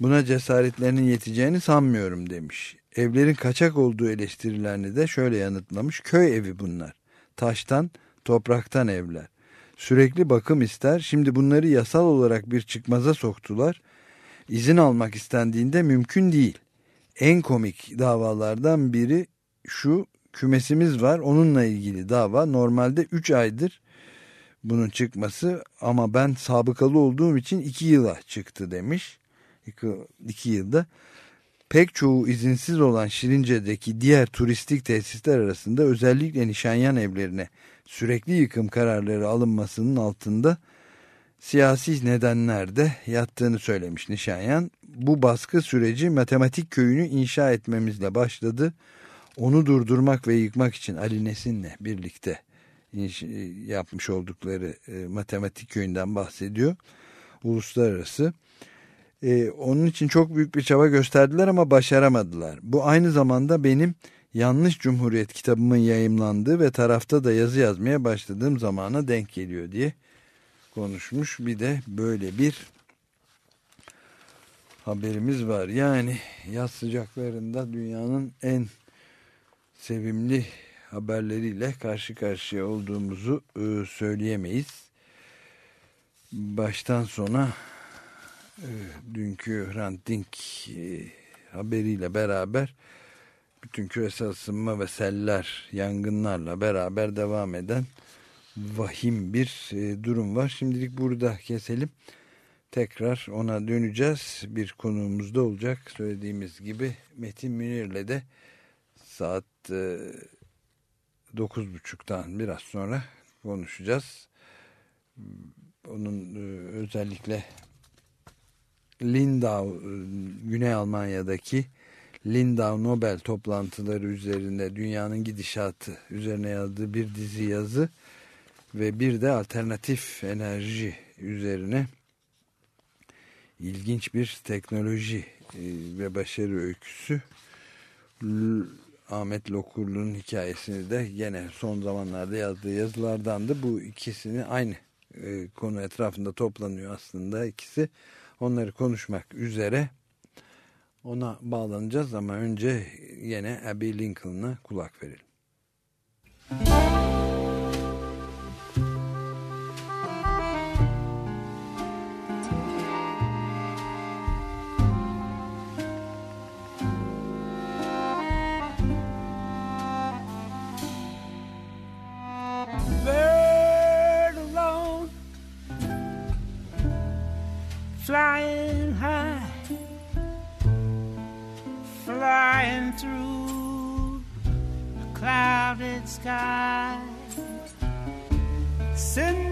Buna cesaretlerinin yeteceğini sanmıyorum demiş. Evlerin kaçak olduğu eleştirilerini de şöyle yanıtlamış. Köy evi bunlar. Taştan, topraktan evler sürekli bakım ister. Şimdi bunları yasal olarak bir çıkmaza soktular. İzin almak istendiğinde mümkün değil. En komik davalardan biri şu kümesimiz var onunla ilgili dava normalde 3 aydır bunun çıkması ama ben sabıkalı olduğum için 2 yıla çıktı demiş. iki yılda pek çoğu izinsiz olan Şirince'deki diğer turistik tesisler arasında özellikle Nişanyan evlerine sürekli yıkım kararları alınmasının altında siyasi nedenlerde yattığını söylemiş Nişanyan. Bu baskı süreci matematik köyünü inşa etmemizle başladı. Onu durdurmak ve yıkmak için Ali Nesin'le birlikte yapmış oldukları e, matematik köyünden bahsediyor. Uluslararası. E, onun için çok büyük bir çaba gösterdiler ama başaramadılar. Bu aynı zamanda benim Yanlış Cumhuriyet kitabımın yayımlandığı ve tarafta da yazı yazmaya başladığım zamana denk geliyor diye konuşmuş. Bir de böyle bir haberimiz var. Yani yaz sıcaklarında dünyanın en sevimli haberleriyle karşı karşıya olduğumuzu e, söyleyemeyiz. Baştan sona e, dünkü Hrant Dink e, haberiyle beraber bütün küresel ısınma ve seller, yangınlarla beraber devam eden vahim bir durum var. Şimdilik burada keselim. Tekrar ona döneceğiz. Bir konuğumuz da olacak. Söylediğimiz gibi Metin Münir'le de saat dokuz buçuktan biraz sonra konuşacağız. Onun e, özellikle Lindau, e, Güney Almanya'daki Lindau Nobel toplantıları üzerinde dünyanın gidişatı üzerine yazdığı bir dizi yazı ve bir de alternatif enerji üzerine ilginç bir teknoloji e, ve başarı öyküsü Ahmet Lokurlu'nun hikayesini de yine son zamanlarda yazdığı yazılardandı. Bu ikisini aynı e, konu etrafında toplanıyor aslında ikisi. Onları konuşmak üzere ona bağlanacağız ama önce yine Abby Lincoln'a kulak verelim. sky. Send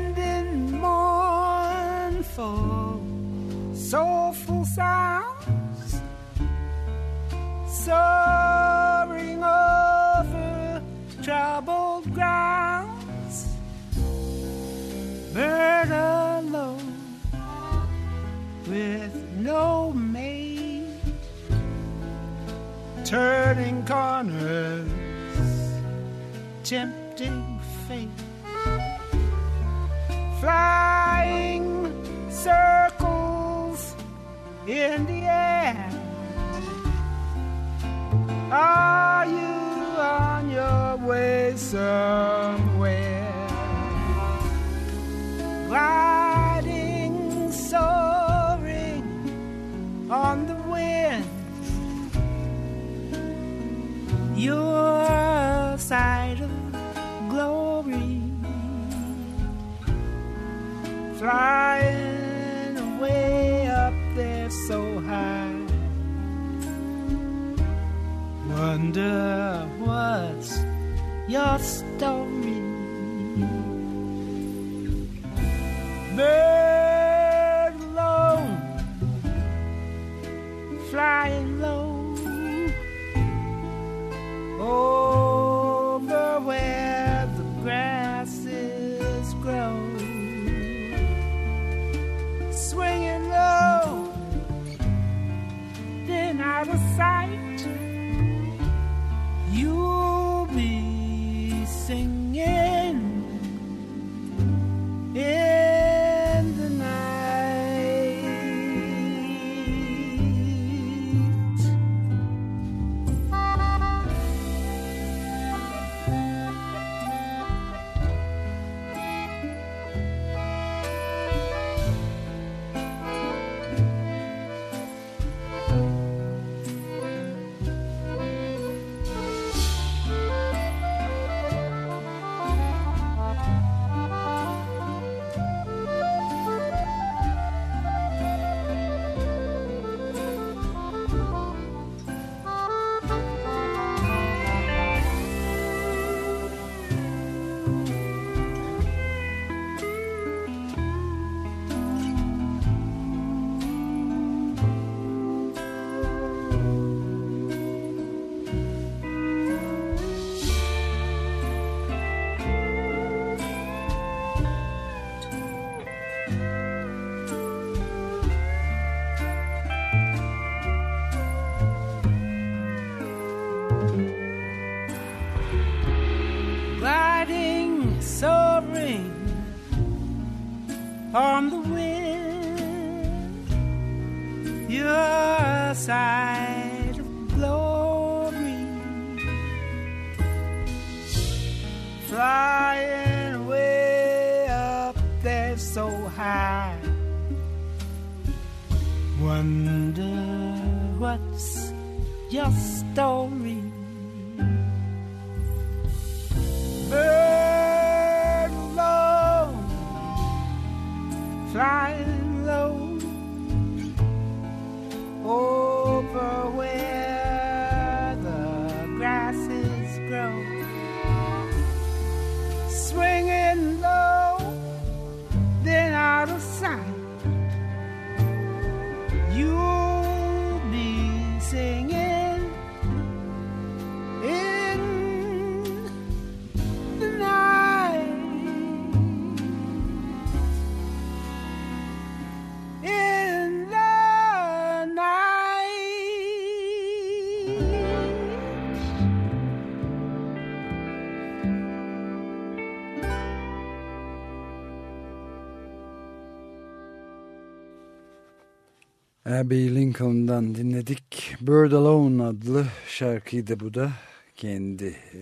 Abby Lincoln'dan dinledik. Bird Alone adlı şarkıydı bu da. Kendi e,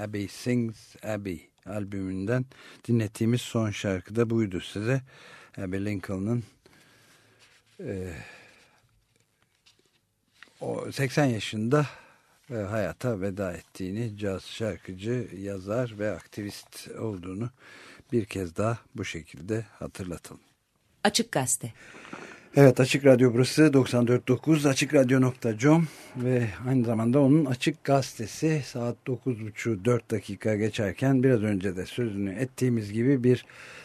Abby Sings Abby albümünden dinlettiğimiz son şarkı da buydu size. Abby Lincoln'ın e, o 80 yaşında e, hayata veda ettiğini, caz şarkıcı, yazar ve aktivist olduğunu bir kez daha bu şekilde hatırlatalım. Açık Gazete. Evet Açık Radyo burası 94.9 AçıkRadyo.com ve aynı zamanda onun Açık Gazetesi saat 9.30 4 dakika geçerken biraz önce de sözünü ettiğimiz gibi bir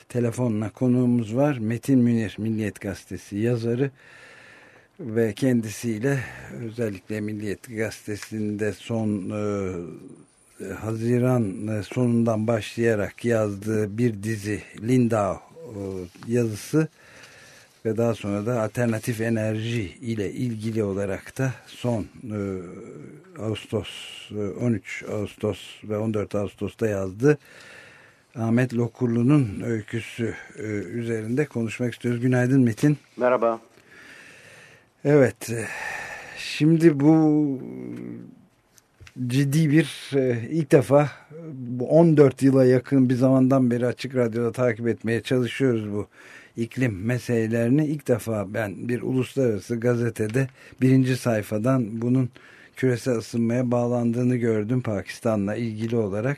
telefonla konuğumuz var. Metin Münir Milliyet Gazetesi yazarı ve kendisiyle özellikle Milliyet Gazetesi'nde son e, Haziran e, sonundan başlayarak yazdığı bir dizi Lindau e, yazısı ve daha sonra da alternatif enerji ile ilgili olarak da son e, Ağustos e, 13 Ağustos ve 14 Ağustos'ta yazdı. Ahmet Lokurlu'nun öyküsü e, üzerinde konuşmak istiyoruz. Günaydın Metin. Merhaba. Evet. e, Şimdi bu ciddi bir e, ilk defa bu 14 yıla yakın bir zamandan beri Açık Radyo'da takip etmeye çalışıyoruz bu iklim meselelerini. İlk defa ben bir uluslararası gazetede birinci sayfadan bunun küresel ısınmaya bağlandığını gördüm Pakistan'la ilgili olarak.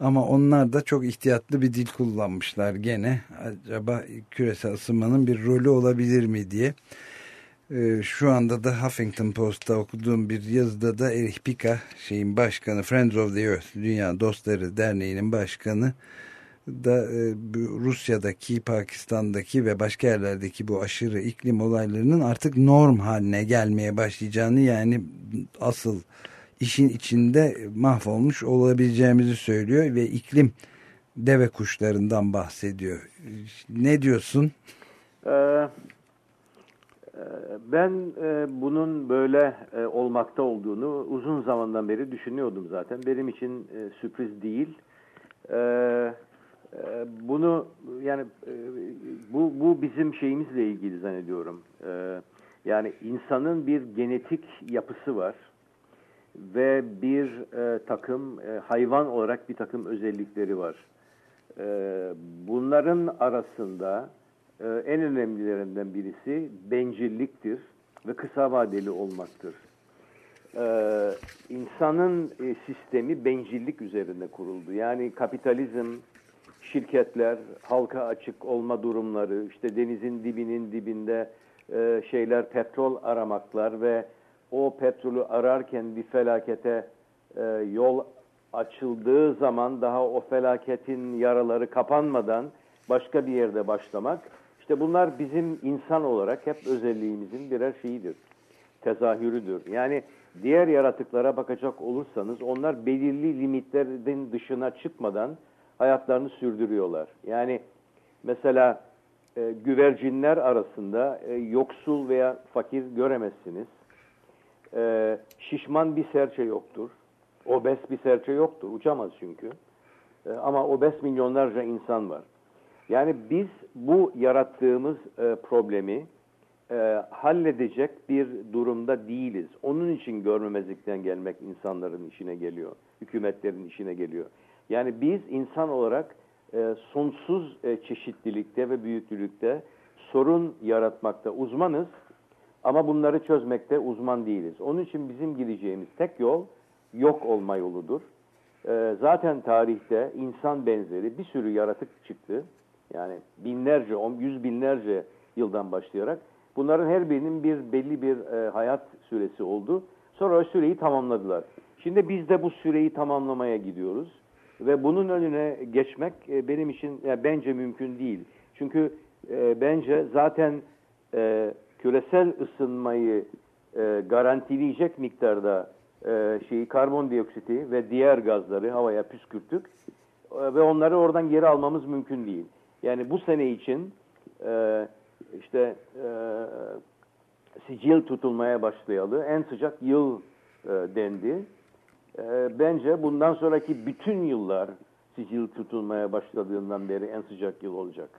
Ama onlar da çok ihtiyatlı bir dil kullanmışlar gene. Acaba küresel ısınmanın bir rolü olabilir mi diye. Ee, şu anda da Huffington Post'ta okuduğum bir yazıda da Erich Pika şeyin başkanı Friends of the Earth Dünya Dostları Derneği'nin başkanı da e, Rusya'daki, Pakistan'daki ve başka yerlerdeki bu aşırı iklim olaylarının artık norm haline gelmeye başlayacağını yani asıl işin içinde mahvolmuş olabileceğimizi söylüyor ve iklim deve kuşlarından bahsediyor. Ne diyorsun? Ee, e, ben e, bunun böyle olmakta olduğunu uzun zamandan beri düşünüyordum zaten. Benim için sürpriz değil. E, e, bunu yani e, bu bu bizim şeyimizle ilgili zannediyorum. E, yani insanın bir genetik yapısı var ve bir e, takım e, hayvan olarak bir takım özellikleri var. E, bunların arasında en önemlilerinden birisi bencilliktir ve kısa vadeli olmaktır. E, insanın e, sistemi bencillik üzerine kuruldu. Yani kapitalizm, şirketler, halka açık olma durumları, işte denizin dibinin dibinde e, şeyler, petrol aramaklar ve o petrolü ararken bir felakete e, yol açıldığı zaman daha o felaketin yaraları kapanmadan başka bir yerde başlamak. İşte bunlar bizim insan olarak hep özelliğimizin birer şeyidir, tezahürüdür. Yani diğer yaratıklara bakacak olursanız onlar belirli limitlerin dışına çıkmadan hayatlarını sürdürüyorlar. Yani mesela e, güvercinler arasında e, yoksul veya fakir göremezsiniz. E, şişman bir serçe yoktur. Obez bir serçe yoktur. Uçamaz çünkü. E, ama obez milyonlarca insan var. Yani biz bu yarattığımız e, problemi e, halledecek bir durumda değiliz. Onun için görmemezlikten gelmek insanların işine geliyor, hükümetlerin işine geliyor. Yani biz insan olarak e, sonsuz e, çeşitlilikte ve büyüklükte sorun yaratmakta uzmanız ama bunları çözmekte uzman değiliz. Onun için bizim gideceğimiz tek yol yok olma yoludur. E, zaten tarihte insan benzeri bir sürü yaratık çıktı. Yani binlerce, on, yüz binlerce yıldan başlayarak bunların her birinin bir belli bir e, hayat süresi oldu. Sonra o süreyi tamamladılar. Şimdi biz de bu süreyi tamamlamaya gidiyoruz ve bunun önüne geçmek e, benim için yani bence mümkün değil. Çünkü e, bence zaten e, küresel ısınmayı e, garantileyecek miktarda e, şeyi karbondioksiti ve diğer gazları havaya püskürttük e, ve onları oradan geri almamız mümkün değil. Yani bu sene için e, işte e, sicil tutulmaya başlayalı en sıcak yıl e, dendi. E, bence bundan sonraki bütün yıllar sicil tutulmaya başladığından beri en sıcak yıl olacak.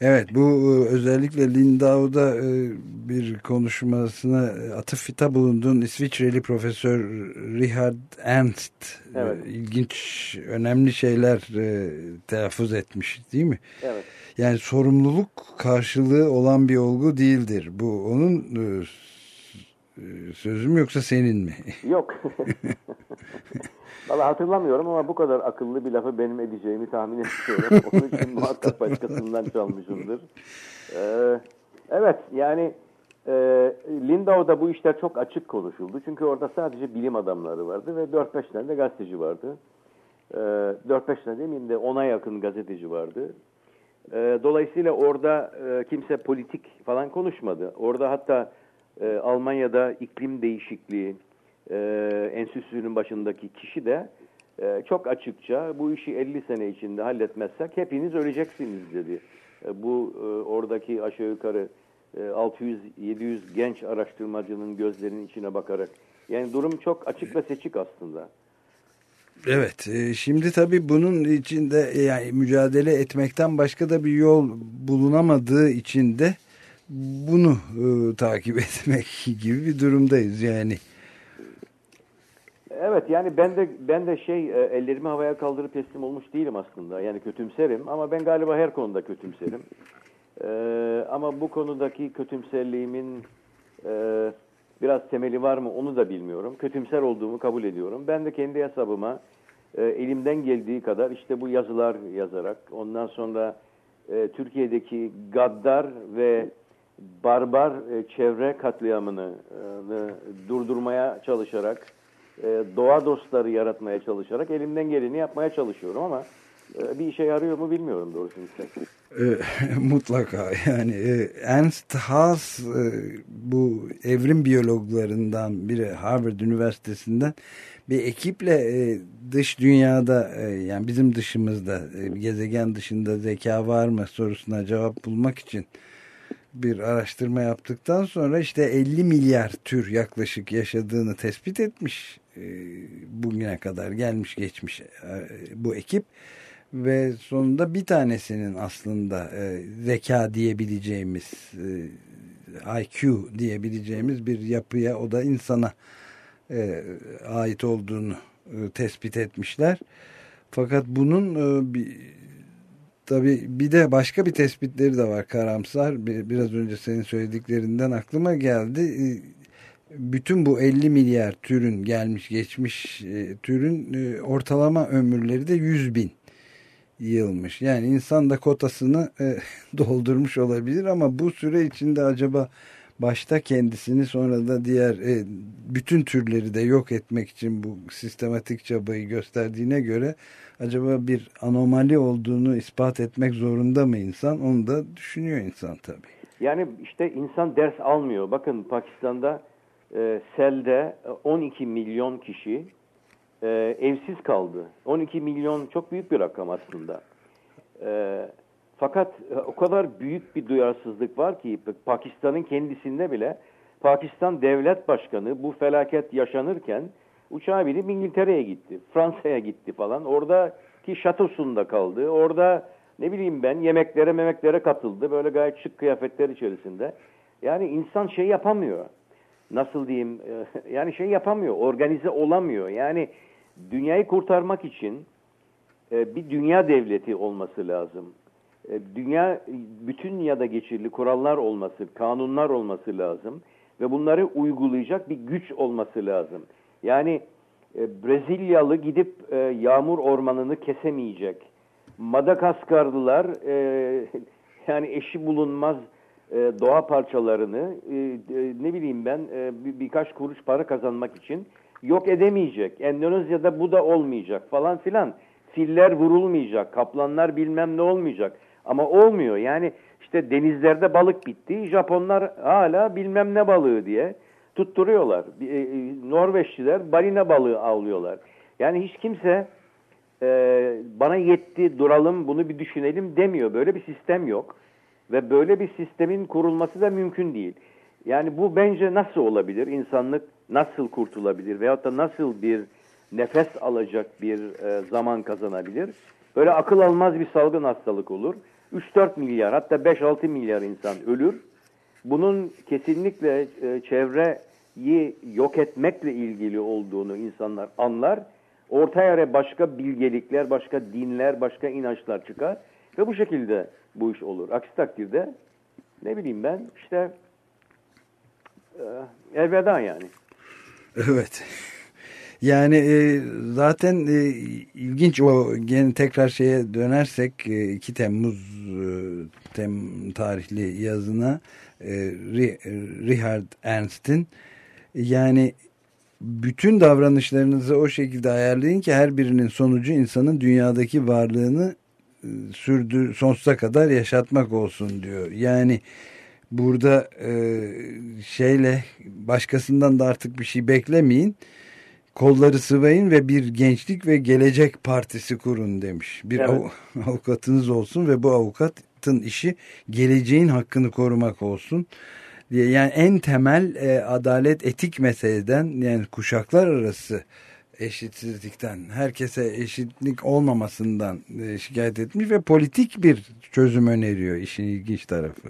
Evet bu e, özellikle Lindau'da e, bir konuşmasına atıfta bulunduğun İsviçreli Profesör Richard Ernst e, evet. ilginç önemli şeyler telaffuz etmiş değil mi? Evet. Yani sorumluluk karşılığı olan bir olgu değildir. Bu onun sözüm yoksa senin mi? Yok. Valla hatırlamıyorum ama bu kadar akıllı bir lafı benim edeceğimi tahmin etmiyorum. Onun için muhakkak başkasından çalmışımdır. Ee, evet yani e, Lindau'da bu işler çok açık konuşuldu. Çünkü orada sadece bilim adamları vardı ve 4-5 tane de gazeteci vardı. Ee, 4-5 tane demeyeyim de ona yakın gazeteci vardı. Ee, dolayısıyla orada e, kimse politik falan konuşmadı. Orada hatta e, Almanya'da iklim değişikliği, e, enstitüsünün başındaki kişi de e, çok açıkça bu işi 50 sene içinde halletmezsek hepiniz öleceksiniz dedi. E, bu e, oradaki aşağı yukarı e, 600-700 genç araştırmacının gözlerinin içine bakarak. Yani durum çok açık ve seçik aslında. Evet, e, şimdi tabii bunun içinde yani mücadele etmekten başka da bir yol bulunamadığı için de bunu e, takip etmek gibi bir durumdayız yani. Evet yani ben de ben de şey e, ellerimi havaya kaldırıp teslim olmuş değilim aslında. Yani kötümserim ama ben galiba her konuda kötümserim. Ee, ama bu konudaki kötümserliğimin e, biraz temeli var mı onu da bilmiyorum. Kötümser olduğumu kabul ediyorum. Ben de kendi hesabıma e, elimden geldiği kadar işte bu yazılar yazarak ondan sonra e, Türkiye'deki gaddar ve barbar e, çevre katliamını e, durdurmaya çalışarak e, doğa dostları yaratmaya çalışarak elimden geleni yapmaya çalışıyorum ama e, bir işe yarıyor mu bilmiyorum doğrusu. E, mutlaka yani Ernst Haas bu evrim biyologlarından biri Harvard Üniversitesi'nden bir ekiple dış dünyada yani bizim dışımızda gezegen dışında zeka var mı sorusuna cevap bulmak için bir araştırma yaptıktan sonra işte 50 milyar tür yaklaşık yaşadığını tespit etmiş e, bugüne kadar gelmiş geçmiş e, bu ekip ve sonunda bir tanesinin aslında e, zeka diyebileceğimiz IQ diyebileceğimiz bir yapıya o da insana ait olduğunu tespit etmişler. Fakat bunun bir Tabii bir de başka bir tespitleri de var karamsar. Biraz önce senin söylediklerinden aklıma geldi. Ee, bütün bu 50 milyar türün gelmiş geçmiş e, türün e, ortalama ömürleri de 100 bin yılmış. Yani insan da kotasını e, doldurmuş olabilir ama bu süre içinde acaba başta kendisini sonra da diğer bütün türleri de yok etmek için bu sistematik çabayı gösterdiğine göre acaba bir anomali olduğunu ispat etmek zorunda mı insan? Onu da düşünüyor insan tabii. Yani işte insan ders almıyor. Bakın Pakistan'da e, selde 12 milyon kişi e, evsiz kaldı. 12 milyon çok büyük bir rakam aslında. E, fakat e, o kadar büyük bir duyarsızlık var ki Pakistan'ın kendisinde bile Pakistan Devlet Başkanı bu felaket yaşanırken uçağa binip İngiltere'ye gitti, Fransa'ya gitti falan. Oradaki şatosunda kaldı. Orada ne bileyim ben yemeklere memeklere katıldı. Böyle gayet şık kıyafetler içerisinde. Yani insan şey yapamıyor. Nasıl diyeyim? e, Yani şey yapamıyor. Organize olamıyor. Yani dünyayı kurtarmak için e, bir dünya devleti olması lazım. E, Dünya bütün dünyada geçerli kurallar olması, kanunlar olması lazım ve bunları uygulayacak bir güç olması lazım. Yani e, Brezilyalı gidip e, yağmur ormanını kesemeyecek. Madagaskarlılar e, yani eşi bulunmaz e, doğa parçalarını e, e, ne bileyim ben e, bir, birkaç kuruş para kazanmak için yok edemeyecek. Endonezya'da bu da olmayacak falan filan. Filler vurulmayacak, kaplanlar bilmem ne olmayacak. Ama olmuyor. Yani işte denizlerde balık bitti. Japonlar hala bilmem ne balığı diye tutturuyorlar. E, e, Norveçliler balina balığı avlıyorlar. Yani hiç kimse e, bana yetti duralım bunu bir düşünelim demiyor. Böyle bir sistem yok. Ve böyle bir sistemin kurulması da mümkün değil. Yani bu bence nasıl olabilir? İnsanlık nasıl kurtulabilir? Veyahut da nasıl bir nefes alacak bir e, zaman kazanabilir? Böyle akıl almaz bir salgın hastalık olur. 3-4 milyar hatta 5-6 milyar insan ölür. Bunun kesinlikle e, çevreyi yok etmekle ilgili olduğunu insanlar anlar. Orta yere başka bilgelikler, başka dinler, başka inançlar çıkar ve bu şekilde bu iş olur. Aksi takdirde ne bileyim ben işte e, elveda yani. Evet. Yani e, zaten e, ilginç o gene tekrar şeye dönersek e, 2 Temmuz e, tem, tarihli yazına e, Ri- Richard Ernst'in yani bütün davranışlarınızı o şekilde ayarlayın ki her birinin sonucu insanın dünyadaki varlığını e, sürdür sonsuza kadar yaşatmak olsun diyor. Yani burada e, şeyle başkasından da artık bir şey beklemeyin. Kolları sıvayın ve bir gençlik ve gelecek partisi kurun demiş. Bir Evet. av- avukatınız olsun ve bu avukatın işi geleceğin hakkını korumak olsun diye. Yani en temel e, adalet etik meseleden yani kuşaklar arası eşitsizlikten, herkese eşitlik olmamasından e, şikayet etmiş ve politik bir çözüm öneriyor işin ilginç tarafı.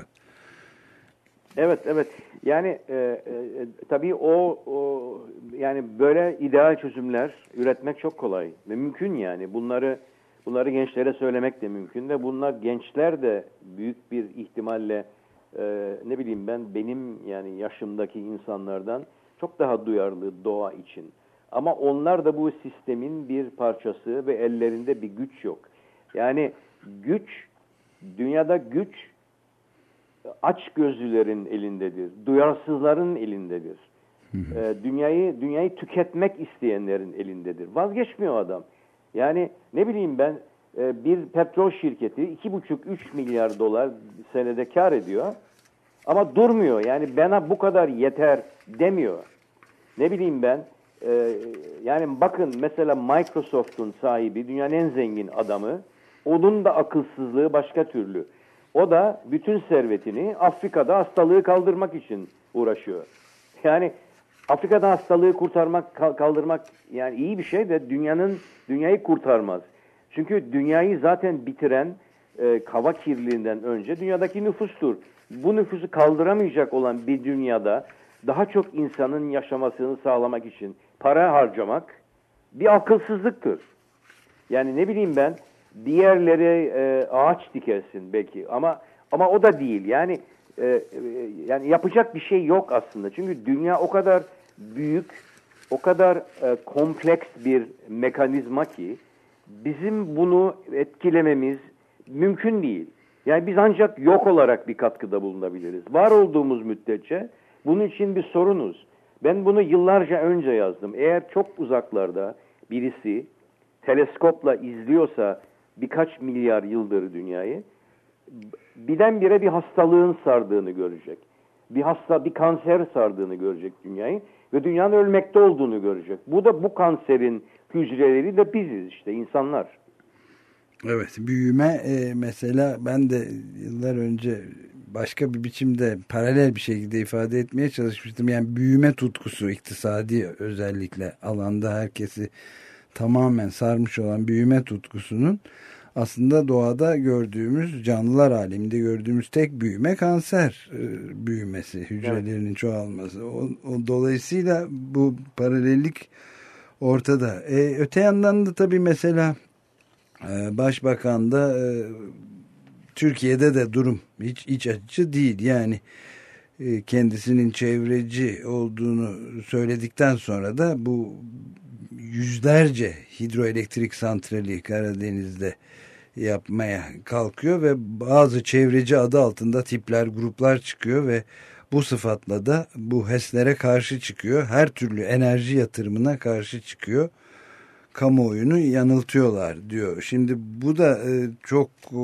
Evet, evet. Yani e, e, tabii o, o yani böyle ideal çözümler üretmek çok kolay ve mümkün yani. Bunları bunları gençlere söylemek de mümkün ve bunlar gençler de büyük bir ihtimalle e, ne bileyim ben benim yani yaşımdaki insanlardan çok daha duyarlı doğa için. Ama onlar da bu sistemin bir parçası ve ellerinde bir güç yok. Yani güç dünyada güç aç gözlülerin elindedir. Duyarsızların elindedir. Ee, dünyayı dünyayı tüketmek isteyenlerin elindedir. Vazgeçmiyor adam. Yani ne bileyim ben e, bir petrol şirketi iki buçuk üç milyar dolar senede kar ediyor. Ama durmuyor. Yani bana bu kadar yeter demiyor. Ne bileyim ben e, yani bakın mesela Microsoft'un sahibi dünyanın en zengin adamı onun da akılsızlığı başka türlü. O da bütün servetini Afrika'da hastalığı kaldırmak için uğraşıyor. Yani Afrika'da hastalığı kurtarmak, kal- kaldırmak yani iyi bir şey de dünyanın dünyayı kurtarmaz. Çünkü dünyayı zaten bitiren e, hava kirliliğinden önce dünyadaki nüfustur. Bu nüfusu kaldıramayacak olan bir dünyada daha çok insanın yaşamasını sağlamak için para harcamak bir akılsızlıktır. Yani ne bileyim ben diğerleri e, ağaç dikersin belki ama ama o da değil. Yani e, e, yani yapacak bir şey yok aslında. Çünkü dünya o kadar büyük, o kadar e, kompleks bir mekanizma ki bizim bunu etkilememiz mümkün değil. Yani biz ancak yok olarak bir katkıda bulunabiliriz. Var olduğumuz müddetçe bunun için bir sorunuz. Ben bunu yıllarca önce yazdım. Eğer çok uzaklarda birisi teleskopla izliyorsa birkaç milyar yıldır dünyayı birdenbire bir hastalığın sardığını görecek. Bir hasta, bir kanser sardığını görecek dünyayı ve dünyanın ölmekte olduğunu görecek. Bu da bu kanserin hücreleri de biziz işte insanlar. Evet büyüme e, mesela ben de yıllar önce başka bir biçimde paralel bir şekilde ifade etmeye çalışmıştım. Yani büyüme tutkusu iktisadi özellikle alanda herkesi tamamen sarmış olan büyüme tutkusunun aslında doğada gördüğümüz canlılar aleminde gördüğümüz tek büyüme kanser e, büyümesi hücrelerinin evet. çoğalması o, o dolayısıyla bu paralellik ortada. E, öte yandan da tabii mesela e, başbakan da e, Türkiye'de de durum hiç iç açıcı değil. Yani e, kendisinin çevreci olduğunu söyledikten sonra da bu yüzlerce hidroelektrik santrali Karadeniz'de yapmaya kalkıyor ve bazı çevreci adı altında tipler, gruplar çıkıyor ve bu sıfatla da bu HES'lere karşı çıkıyor. Her türlü enerji yatırımına karşı çıkıyor. Kamuoyunu yanıltıyorlar diyor. Şimdi bu da e, çok e,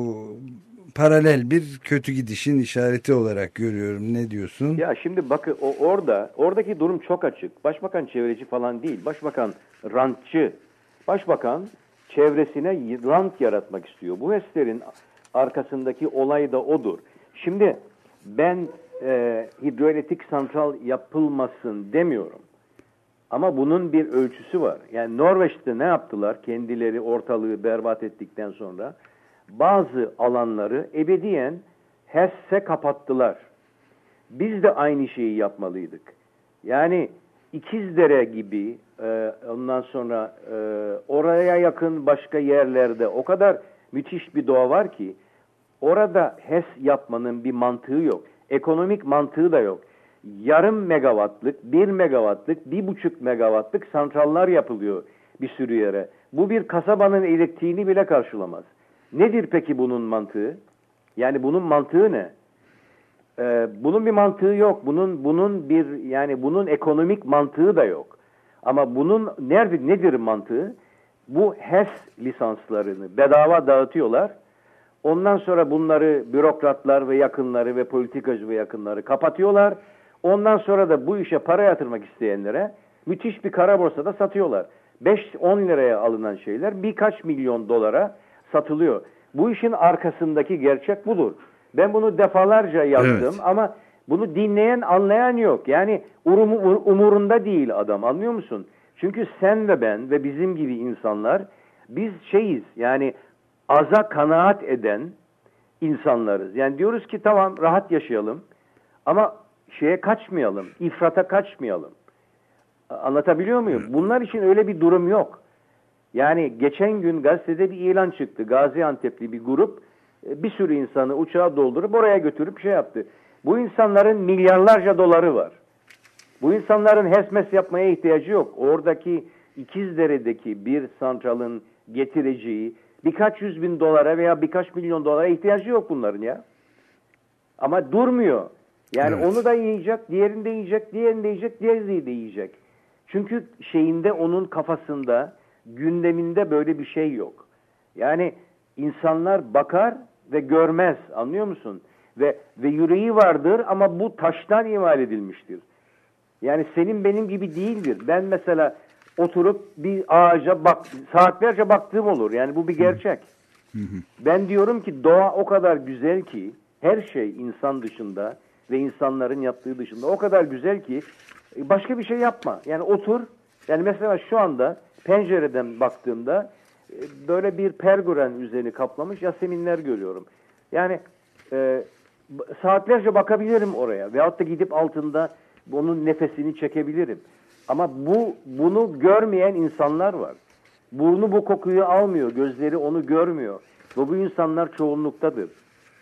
paralel bir kötü gidişin işareti olarak görüyorum. Ne diyorsun? Ya şimdi bakın o orada oradaki durum çok açık. Başbakan çevreci falan değil. Başbakan rantçı. Başbakan çevresine rant yaratmak istiyor. Bu HES'lerin arkasındaki olay da odur. Şimdi ben e, hidroelektrik santral yapılmasın demiyorum. Ama bunun bir ölçüsü var. Yani Norveç'te ne yaptılar? Kendileri ortalığı berbat ettikten sonra bazı alanları ebediyen HES'e kapattılar. Biz de aynı şeyi yapmalıydık. Yani İkizdere gibi e, ondan sonra e, oraya yakın başka yerlerde o kadar müthiş bir doğa var ki orada HES yapmanın bir mantığı yok. Ekonomik mantığı da yok. Yarım megawattlık, bir megawattlık, bir buçuk megawattlık santrallar yapılıyor bir sürü yere. Bu bir kasabanın elektriğini bile karşılamaz. Nedir peki bunun mantığı? Yani bunun mantığı ne? Ee, bunun bir mantığı yok. Bunun bunun bir yani bunun ekonomik mantığı da yok. Ama bunun nerede nedir mantığı? Bu HES lisanslarını bedava dağıtıyorlar. Ondan sonra bunları bürokratlar ve yakınları ve politikacı ve yakınları kapatıyorlar. Ondan sonra da bu işe para yatırmak isteyenlere müthiş bir kara borsada satıyorlar. 5-10 liraya alınan şeyler birkaç milyon dolara satılıyor. Bu işin arkasındaki gerçek budur. Ben bunu defalarca yazdım evet. ama bunu dinleyen anlayan yok. Yani urumu, umurunda değil adam anlıyor musun? Çünkü sen ve ben ve bizim gibi insanlar biz şeyiz yani aza kanaat eden insanlarız. Yani diyoruz ki tamam rahat yaşayalım ama şeye kaçmayalım, ifrata kaçmayalım. Anlatabiliyor muyum? Bunlar için öyle bir durum yok. Yani geçen gün gazetede bir ilan çıktı. Gaziantep'li bir grup e, bir sürü insanı uçağa doldurup oraya götürüp şey yaptı. Bu insanların milyarlarca doları var. Bu insanların HESMES yapmaya ihtiyacı yok. Oradaki İkizdere'deki bir santralın getireceği birkaç yüz bin dolara veya birkaç milyon dolara ihtiyacı yok bunların ya. Ama durmuyor. Yani evet. onu da yiyecek, diğerini de yiyecek, diğerini de yiyecek, diğerini de yiyecek. Çünkü şeyinde onun kafasında, gündeminde böyle bir şey yok. Yani insanlar bakar ve görmez. Anlıyor musun? Ve ve yüreği vardır ama bu taştan imal edilmiştir. Yani senin benim gibi değildir. Ben mesela oturup bir ağaca bak saatlerce baktığım olur. Yani bu bir gerçek. Ben diyorum ki doğa o kadar güzel ki her şey insan dışında ve insanların yaptığı dışında o kadar güzel ki başka bir şey yapma. Yani otur. Yani mesela şu anda pencereden baktığımda böyle bir pergoren üzerini kaplamış yaseminler görüyorum. Yani e, saatlerce bakabilirim oraya veyahut da gidip altında onun nefesini çekebilirim. Ama bu bunu görmeyen insanlar var. Burnu bu kokuyu almıyor, gözleri onu görmüyor. Ve bu insanlar çoğunluktadır.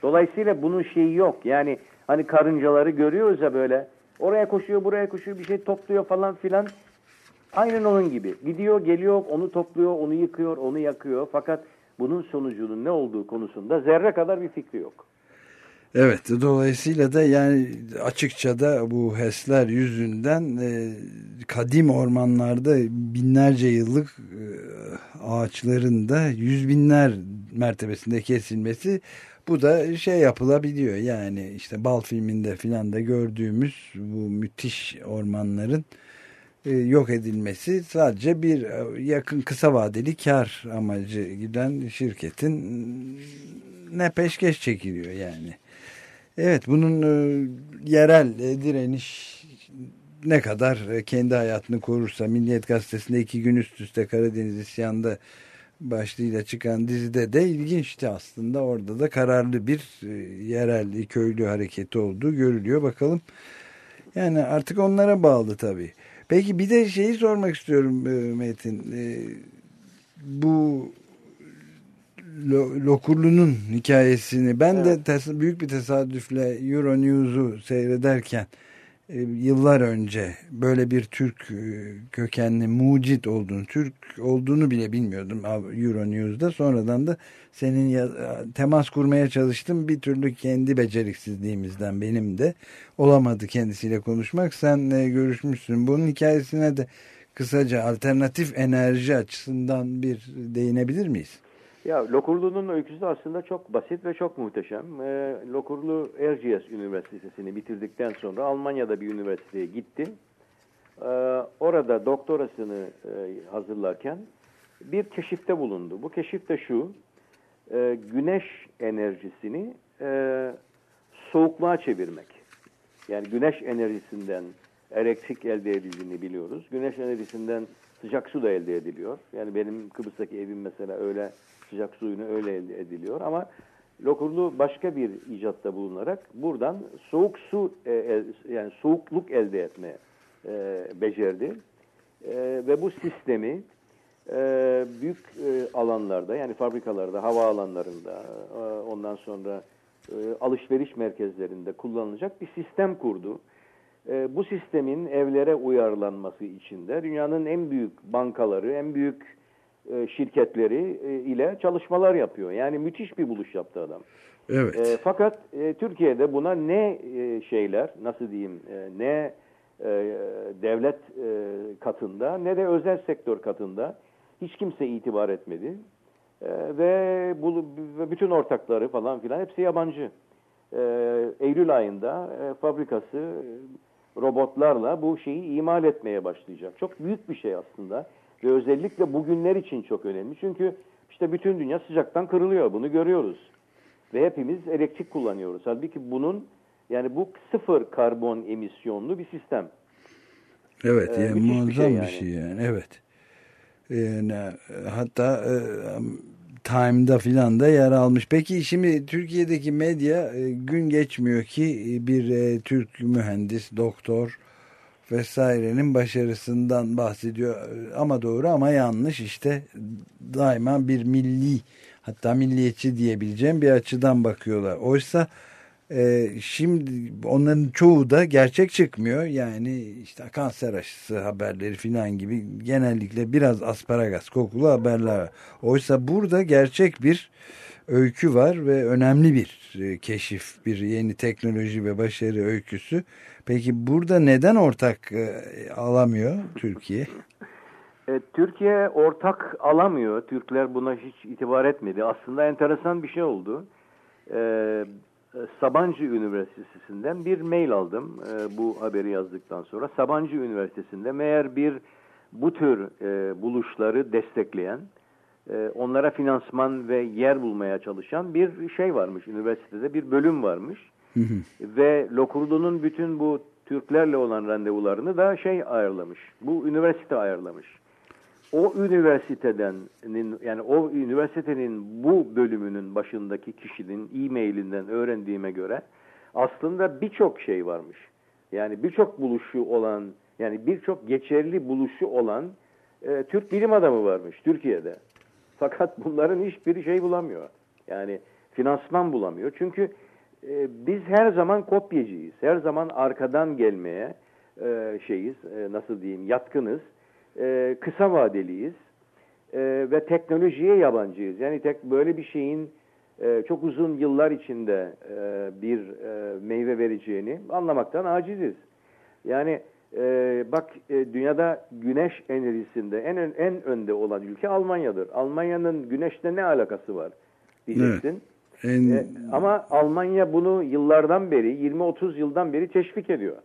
Dolayısıyla bunun şeyi yok. Yani hani karıncaları görüyoruz ya böyle. Oraya koşuyor, buraya koşuyor, bir şey topluyor falan filan. Aynen onun gibi. Gidiyor, geliyor, onu topluyor, onu yıkıyor, onu yakıyor. Fakat bunun sonucunun ne olduğu konusunda zerre kadar bir fikri yok. Evet, dolayısıyla da yani açıkça da bu HES'ler yüzünden e, kadim ormanlarda binlerce yıllık e, ağaçların da yüz binler mertebesinde kesilmesi bu da şey yapılabiliyor. Yani işte Bal filminde filan da gördüğümüz bu müthiş ormanların e, yok edilmesi sadece bir e, yakın kısa vadeli kar amacı giden şirketin ne peşkeş çekiliyor yani. Evet bunun e, yerel direniş ne kadar kendi hayatını korursa Milliyet Gazetesi'nde iki gün üst üste Karadeniz isyanda başlığıyla çıkan dizide de ilginçti aslında. Orada da kararlı bir e, yerel köylü hareketi olduğu görülüyor. Bakalım yani artık onlara bağlı tabii. Peki bir de şeyi sormak istiyorum e, Metin. E, bu Lokurlu'nun hikayesini ben evet. de büyük bir tesadüfle Euronews'u seyrederken e, yıllar önce böyle bir Türk e, kökenli mucit olduğunu, Türk olduğunu bile bilmiyordum Euronews'da. Sonradan da senin ya, temas kurmaya çalıştım. Bir türlü kendi beceriksizliğimizden benim de olamadı kendisiyle konuşmak. Sen e, görüşmüşsün. Bunun hikayesine de kısaca alternatif enerji açısından bir değinebilir miyiz? Ya Lokurlu'nun öyküsü aslında çok basit ve çok muhteşem. E, Lokurlu Erciyes Üniversitesi'ni bitirdikten sonra Almanya'da bir üniversiteye gitti. E, orada doktorasını e, hazırlarken bir keşifte bulundu. Bu keşif de şu, e, güneş enerjisini e, soğukluğa çevirmek. Yani güneş enerjisinden elektrik elde edildiğini biliyoruz. Güneş enerjisinden sıcak su da elde ediliyor. Yani benim Kıbrıs'taki evim mesela öyle sıcak suyunu öyle elde ediliyor ama Lokurlu başka bir icatta bulunarak buradan soğuk su e, yani soğukluk elde etme e, becerdi. E, ve bu sistemi e, büyük e, alanlarda yani fabrikalarda, hava alanlarında e, ondan sonra e, alışveriş merkezlerinde kullanılacak bir sistem kurdu. E, bu sistemin evlere uyarlanması için de dünyanın en büyük bankaları, en büyük e, şirketleri e, ile çalışmalar yapıyor. Yani müthiş bir buluş yaptı adam. Evet. E, fakat e, Türkiye'de buna ne e, şeyler, nasıl diyeyim, e, ne e, devlet e, katında ne de özel sektör katında hiç kimse itibar etmedi. E, ve bu bütün ortakları falan filan hepsi yabancı. E, Eylül ayında e, fabrikası e, robotlarla bu şeyi imal etmeye başlayacak. Çok büyük bir şey aslında. Ve özellikle bugünler için çok önemli. Çünkü işte bütün dünya sıcaktan kırılıyor. Bunu görüyoruz. Ve hepimiz elektrik kullanıyoruz. Halbuki bunun yani bu sıfır karbon emisyonlu bir sistem. Evet, ee, yani muazzam bir şey, yani. bir şey yani. Evet. Yani, hatta e, Time'da filan da yer almış. Peki şimdi Türkiye'deki medya e, gün geçmiyor ki bir e, Türk mühendis, doktor vesairenin başarısından bahsediyor. Ama doğru ama yanlış işte daima bir milli hatta milliyetçi diyebileceğim bir açıdan bakıyorlar. Oysa e, şimdi onların çoğu da gerçek çıkmıyor. Yani işte kanser aşısı haberleri filan gibi genellikle biraz asparagas kokulu haberler Oysa burada gerçek bir öykü var ve önemli bir e, keşif, bir yeni teknoloji ve başarı öyküsü. Peki burada neden ortak e, alamıyor Türkiye? E, Türkiye ortak alamıyor. Türkler buna hiç itibar etmedi. Aslında enteresan bir şey oldu. Sabancı Üniversitesi'nden bir mail aldım bu haberi yazdıktan sonra. Sabancı Üniversitesi'nde meğer bir bu tür buluşları destekleyen, onlara finansman ve yer bulmaya çalışan bir şey varmış. Üniversitede bir bölüm varmış. Hı hı. Ve Lokurlu'nun bütün bu Türklerle olan randevularını da şey ayarlamış. Bu üniversite ayarlamış. O üniversiteden yani o üniversitenin bu bölümünün başındaki kişinin e-mailinden öğrendiğime göre aslında birçok şey varmış. Yani birçok buluşu olan yani birçok geçerli buluşu olan e, Türk bilim adamı varmış Türkiye'de. Fakat bunların hiçbiri şey bulamıyor. Yani finansman bulamıyor. Çünkü e, biz her zaman kopyacıyız. Her zaman arkadan gelmeye e, şeyiz, e, nasıl diyeyim, yatkınız. E, kısa vadeliyiz. E, ve teknolojiye yabancıyız. Yani tek böyle bir şeyin e, çok uzun yıllar içinde e, bir e, meyve vereceğini anlamaktan aciziz. Yani e, bak e, dünyada güneş enerjisinde en en önde olan ülke Almanya'dır. Almanya'nın güneşle ne alakası var diyeceksin. Evet. En... E, ama Almanya bunu yıllardan beri, 20-30 yıldan beri teşvik ediyor.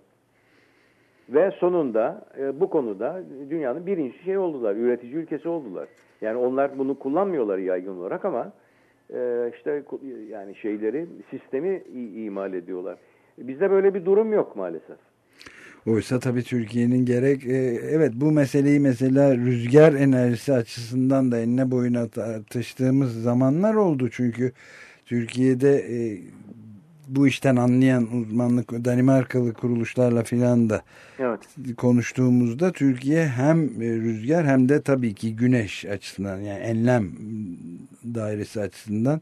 Ve sonunda e, bu konuda dünyanın birinci şey oldular, üretici ülkesi oldular. Yani onlar bunu kullanmıyorlar yaygın olarak ama e, işte yani şeyleri, sistemi imal ediyorlar. Bizde böyle bir durum yok maalesef. Oysa tabii Türkiye'nin gerek e, evet bu meseleyi mesela rüzgar enerjisi açısından da enine boyuna tartıştığımız zamanlar oldu. Çünkü Türkiye'de e, bu işten anlayan uzmanlık Danimarkalı kuruluşlarla filan da evet. konuştuğumuzda Türkiye hem e, rüzgar hem de tabii ki güneş açısından yani enlem dairesi açısından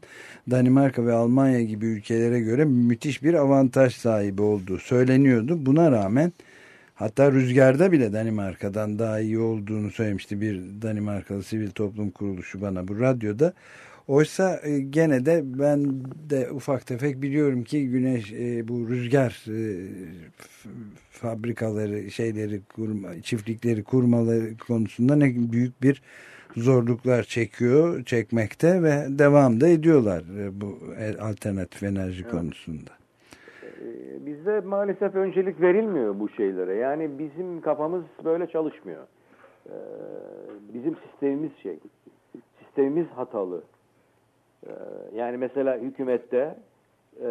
Danimarka ve Almanya gibi ülkelere göre müthiş bir avantaj sahibi olduğu söyleniyordu. Buna rağmen hatta rüzgarda bile Danimarka'dan daha iyi olduğunu söylemişti bir Danimarkalı sivil toplum kuruluşu bana bu radyoda. Oysa e, gene de ben de ufak tefek biliyorum ki güneş e, bu rüzgar e, fabrikaları şeyleri kurma, çiftlikleri kurmaları konusunda ne büyük bir zorluklar çekiyor çekmekte ve devam da ediyorlar bu alternatif enerji evet. konusunda. Bizde maalesef öncelik verilmiyor bu şeylere. Yani bizim kafamız böyle çalışmıyor. Bizim sistemimiz şey, sistemimiz hatalı. Ee, yani mesela hükümette e,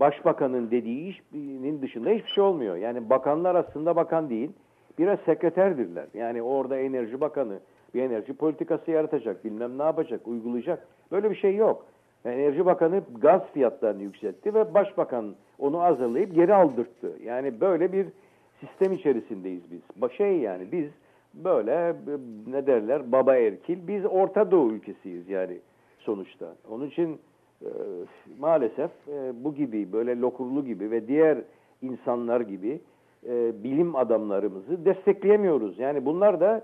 başbakanın dediği işinin dışında hiçbir şey olmuyor. Yani bakanlar aslında bakan değil, biraz sekreterdirler. Yani orada enerji bakanı bir enerji politikası yaratacak, bilmem ne yapacak, uygulayacak. Böyle bir şey yok. Enerji Bakanı gaz fiyatlarını yükseltti ve Başbakan onu hazırlayıp geri aldırttı. Yani böyle bir sistem içerisindeyiz biz. Şey yani biz böyle ne derler baba erkil, biz Orta Doğu ülkesiyiz yani sonuçta. Onun için e, maalesef e, bu gibi böyle lokurlu gibi ve diğer insanlar gibi e, bilim adamlarımızı destekleyemiyoruz. Yani bunlar da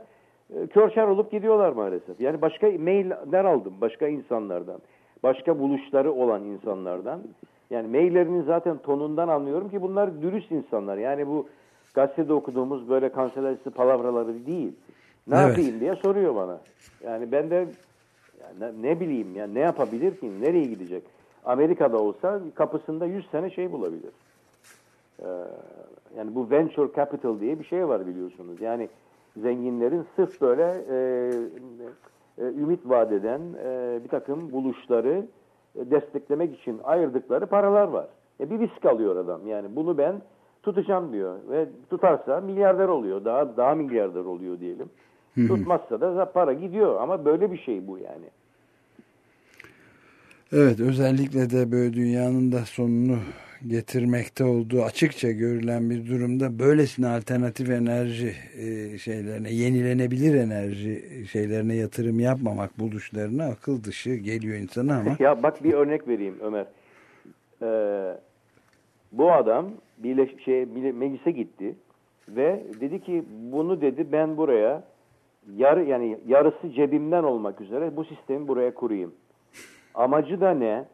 e, körşer olup gidiyorlar maalesef. Yani başka mailler aldım başka insanlardan. Başka buluşları olan insanlardan. Yani maillerinin zaten tonundan anlıyorum ki bunlar dürüst insanlar. Yani bu gazetede okuduğumuz böyle kanselerisi palavraları değil. Ne evet. yapayım diye soruyor bana. Yani ben de yani ne, ne bileyim ya ne yapabilir ki? Nereye gidecek? Amerika'da olsa kapısında 100 sene şey bulabilir. Ee, yani bu venture capital diye bir şey var biliyorsunuz. Yani zenginlerin sırf böyle e, e, ümit vadeden e, bir takım buluşları e, desteklemek için ayırdıkları paralar var. E, bir risk alıyor adam. Yani bunu ben tutacağım diyor ve tutarsa milyarder oluyor. Daha daha milyarder oluyor diyelim. Tutmazsa da para gidiyor ama böyle bir şey bu yani. Evet özellikle de böyle dünyanın da sonunu getirmekte olduğu açıkça görülen bir durumda böylesine alternatif enerji e, şeylerine yenilenebilir enerji şeylerine yatırım yapmamak buluşlarına akıl dışı geliyor insana ama. ya bak bir örnek vereyim Ömer. Ee, bu adam bir şey meclise gitti ve dedi ki bunu dedi ben buraya yarı yani yarısı cebimden olmak üzere bu sistemi buraya kurayım. Amacı da ne?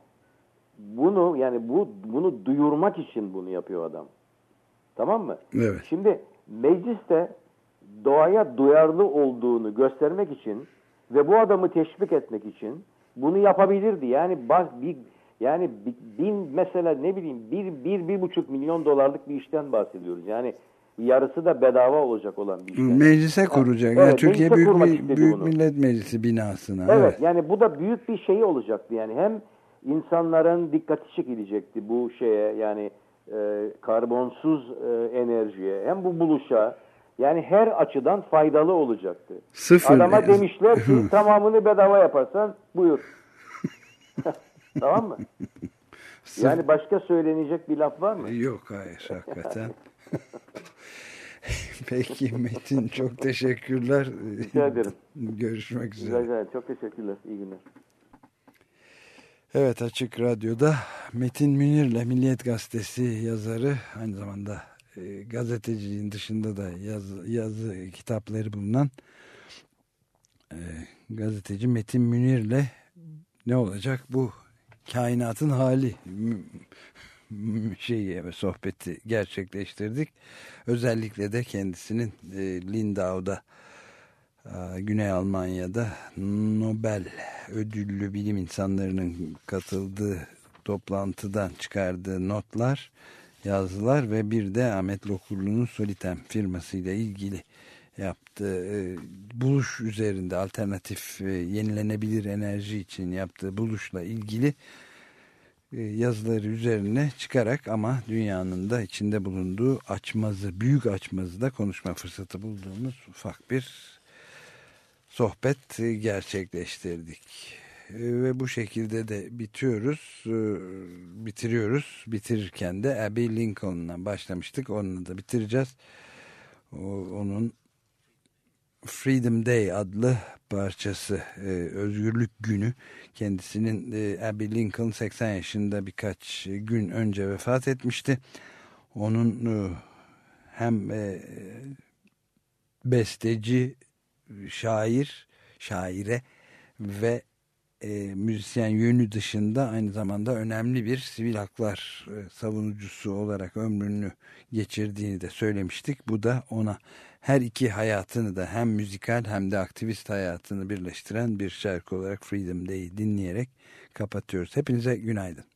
Bunu yani bu bunu duyurmak için bunu yapıyor adam. Tamam mı? Evet. Şimdi mecliste doğaya duyarlı olduğunu göstermek için ve bu adamı teşvik etmek için bunu yapabilirdi. Yani bir yani bin mesela ne bileyim bir, bir, bir buçuk milyon dolarlık bir işten bahsediyoruz. Yani yarısı da bedava olacak olan bir iş. Meclise kuracak. Evet, yani Türkiye Büyük, Büyük Millet Meclisi binasına. Evet, evet yani bu da büyük bir şey olacaktı. Yani hem insanların dikkati çekilecekti bu şeye yani e, karbonsuz e, enerjiye hem bu buluşa yani her açıdan faydalı olacaktı. Sıfır. Adama demişler ki tamamını bedava yaparsan buyur. tamam mı? Sıfır. Yani başka söylenecek bir laf var mı? Yok hayır hakikaten. Peki Metin çok teşekkürler. Rica ederim. Görüşmek üzere. Rica ederim. Çok teşekkürler. İyi günler. Evet Açık Radyo'da Metin Münir'le Milliyet Gazetesi yazarı aynı zamanda e, gazeteciliğin dışında da yazı, yazı kitapları bulunan e, gazeteci Metin Münir'le ne olacak bu kainatın hali şeyi sohbeti gerçekleştirdik. Özellikle de kendisinin e, Lindau'da e, Güney Almanya'da Nobel ödüllü bilim insanlarının katıldığı toplantıdan çıkardığı notlar, yazılar ve bir de Ahmet Lokurlu'nun Solitem firmasıyla ilgili yaptığı e, buluş üzerinde alternatif e, yenilenebilir enerji için yaptığı buluşla ilgili e, yazıları üzerine çıkarak ama dünyanın da içinde bulunduğu açmazı, büyük açmazı da konuşma fırsatı bulduğumuz ufak bir sohbet gerçekleştirdik. E, ve bu şekilde de bitiyoruz, e, bitiriyoruz. Bitirirken de Abby Lincoln'la başlamıştık, onunla da bitireceğiz. Onun Freedom Day adlı parçası e, Özgürlük Günü kendisinin e, Abby Lincoln 80 yaşında birkaç gün önce vefat etmişti. Onun e, hem e, besteci, şair, şaire ve e, müzisyen yönü dışında aynı zamanda önemli bir sivil haklar e, savunucusu olarak ömrünü geçirdiğini de söylemiştik. Bu da ona her iki hayatını da hem müzikal hem de aktivist hayatını birleştiren bir şarkı olarak Freedom Day'i dinleyerek kapatıyoruz. Hepinize günaydın.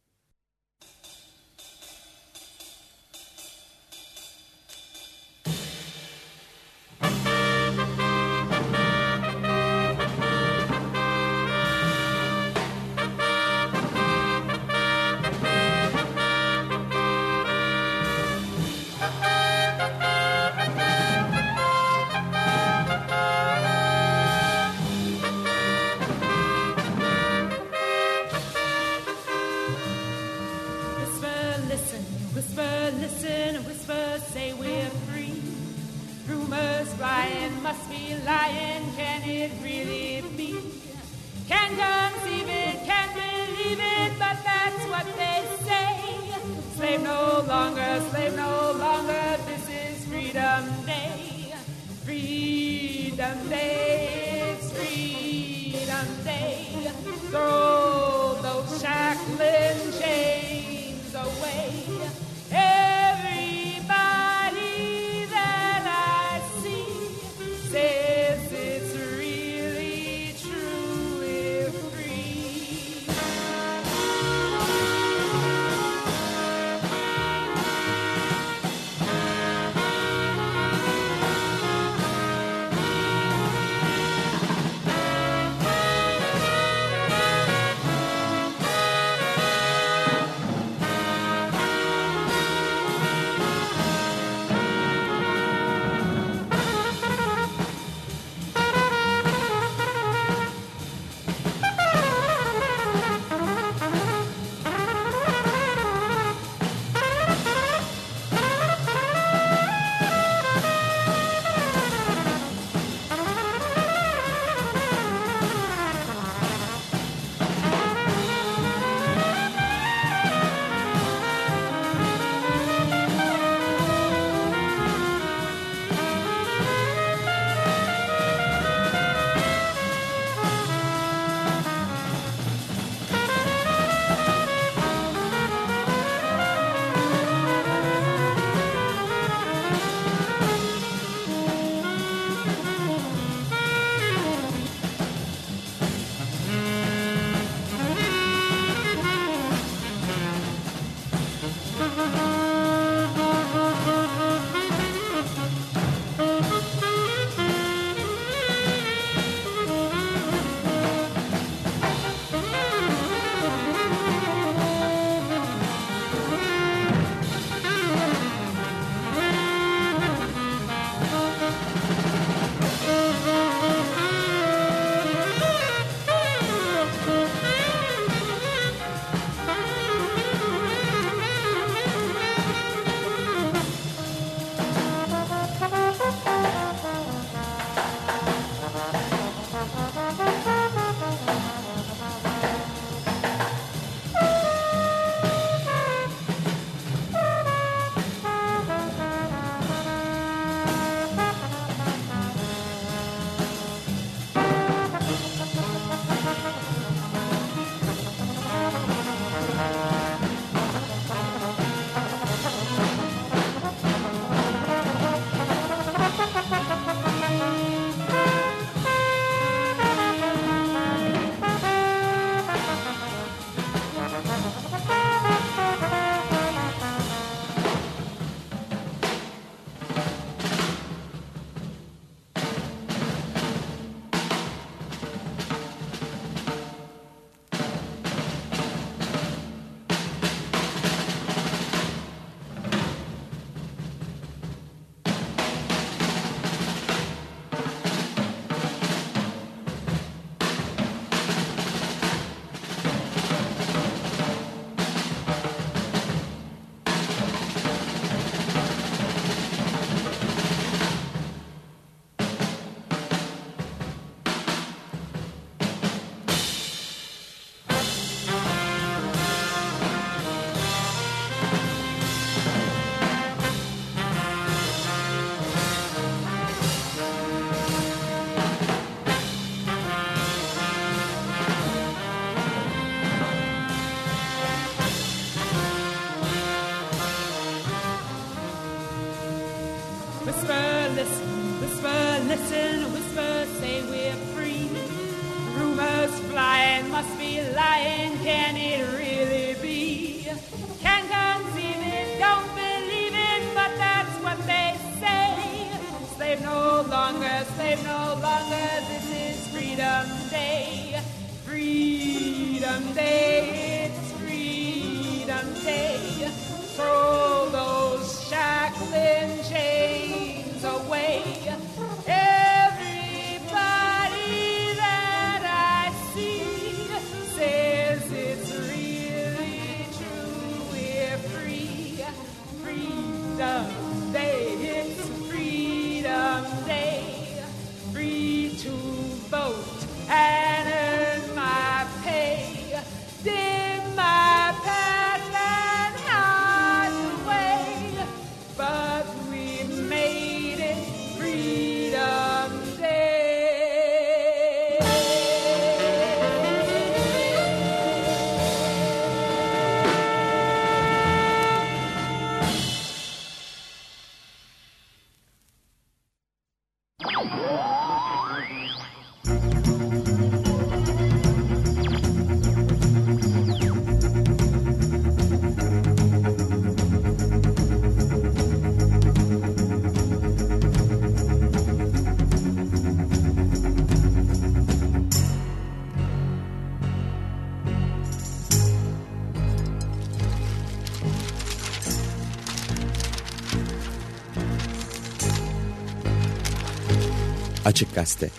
Açık Gazete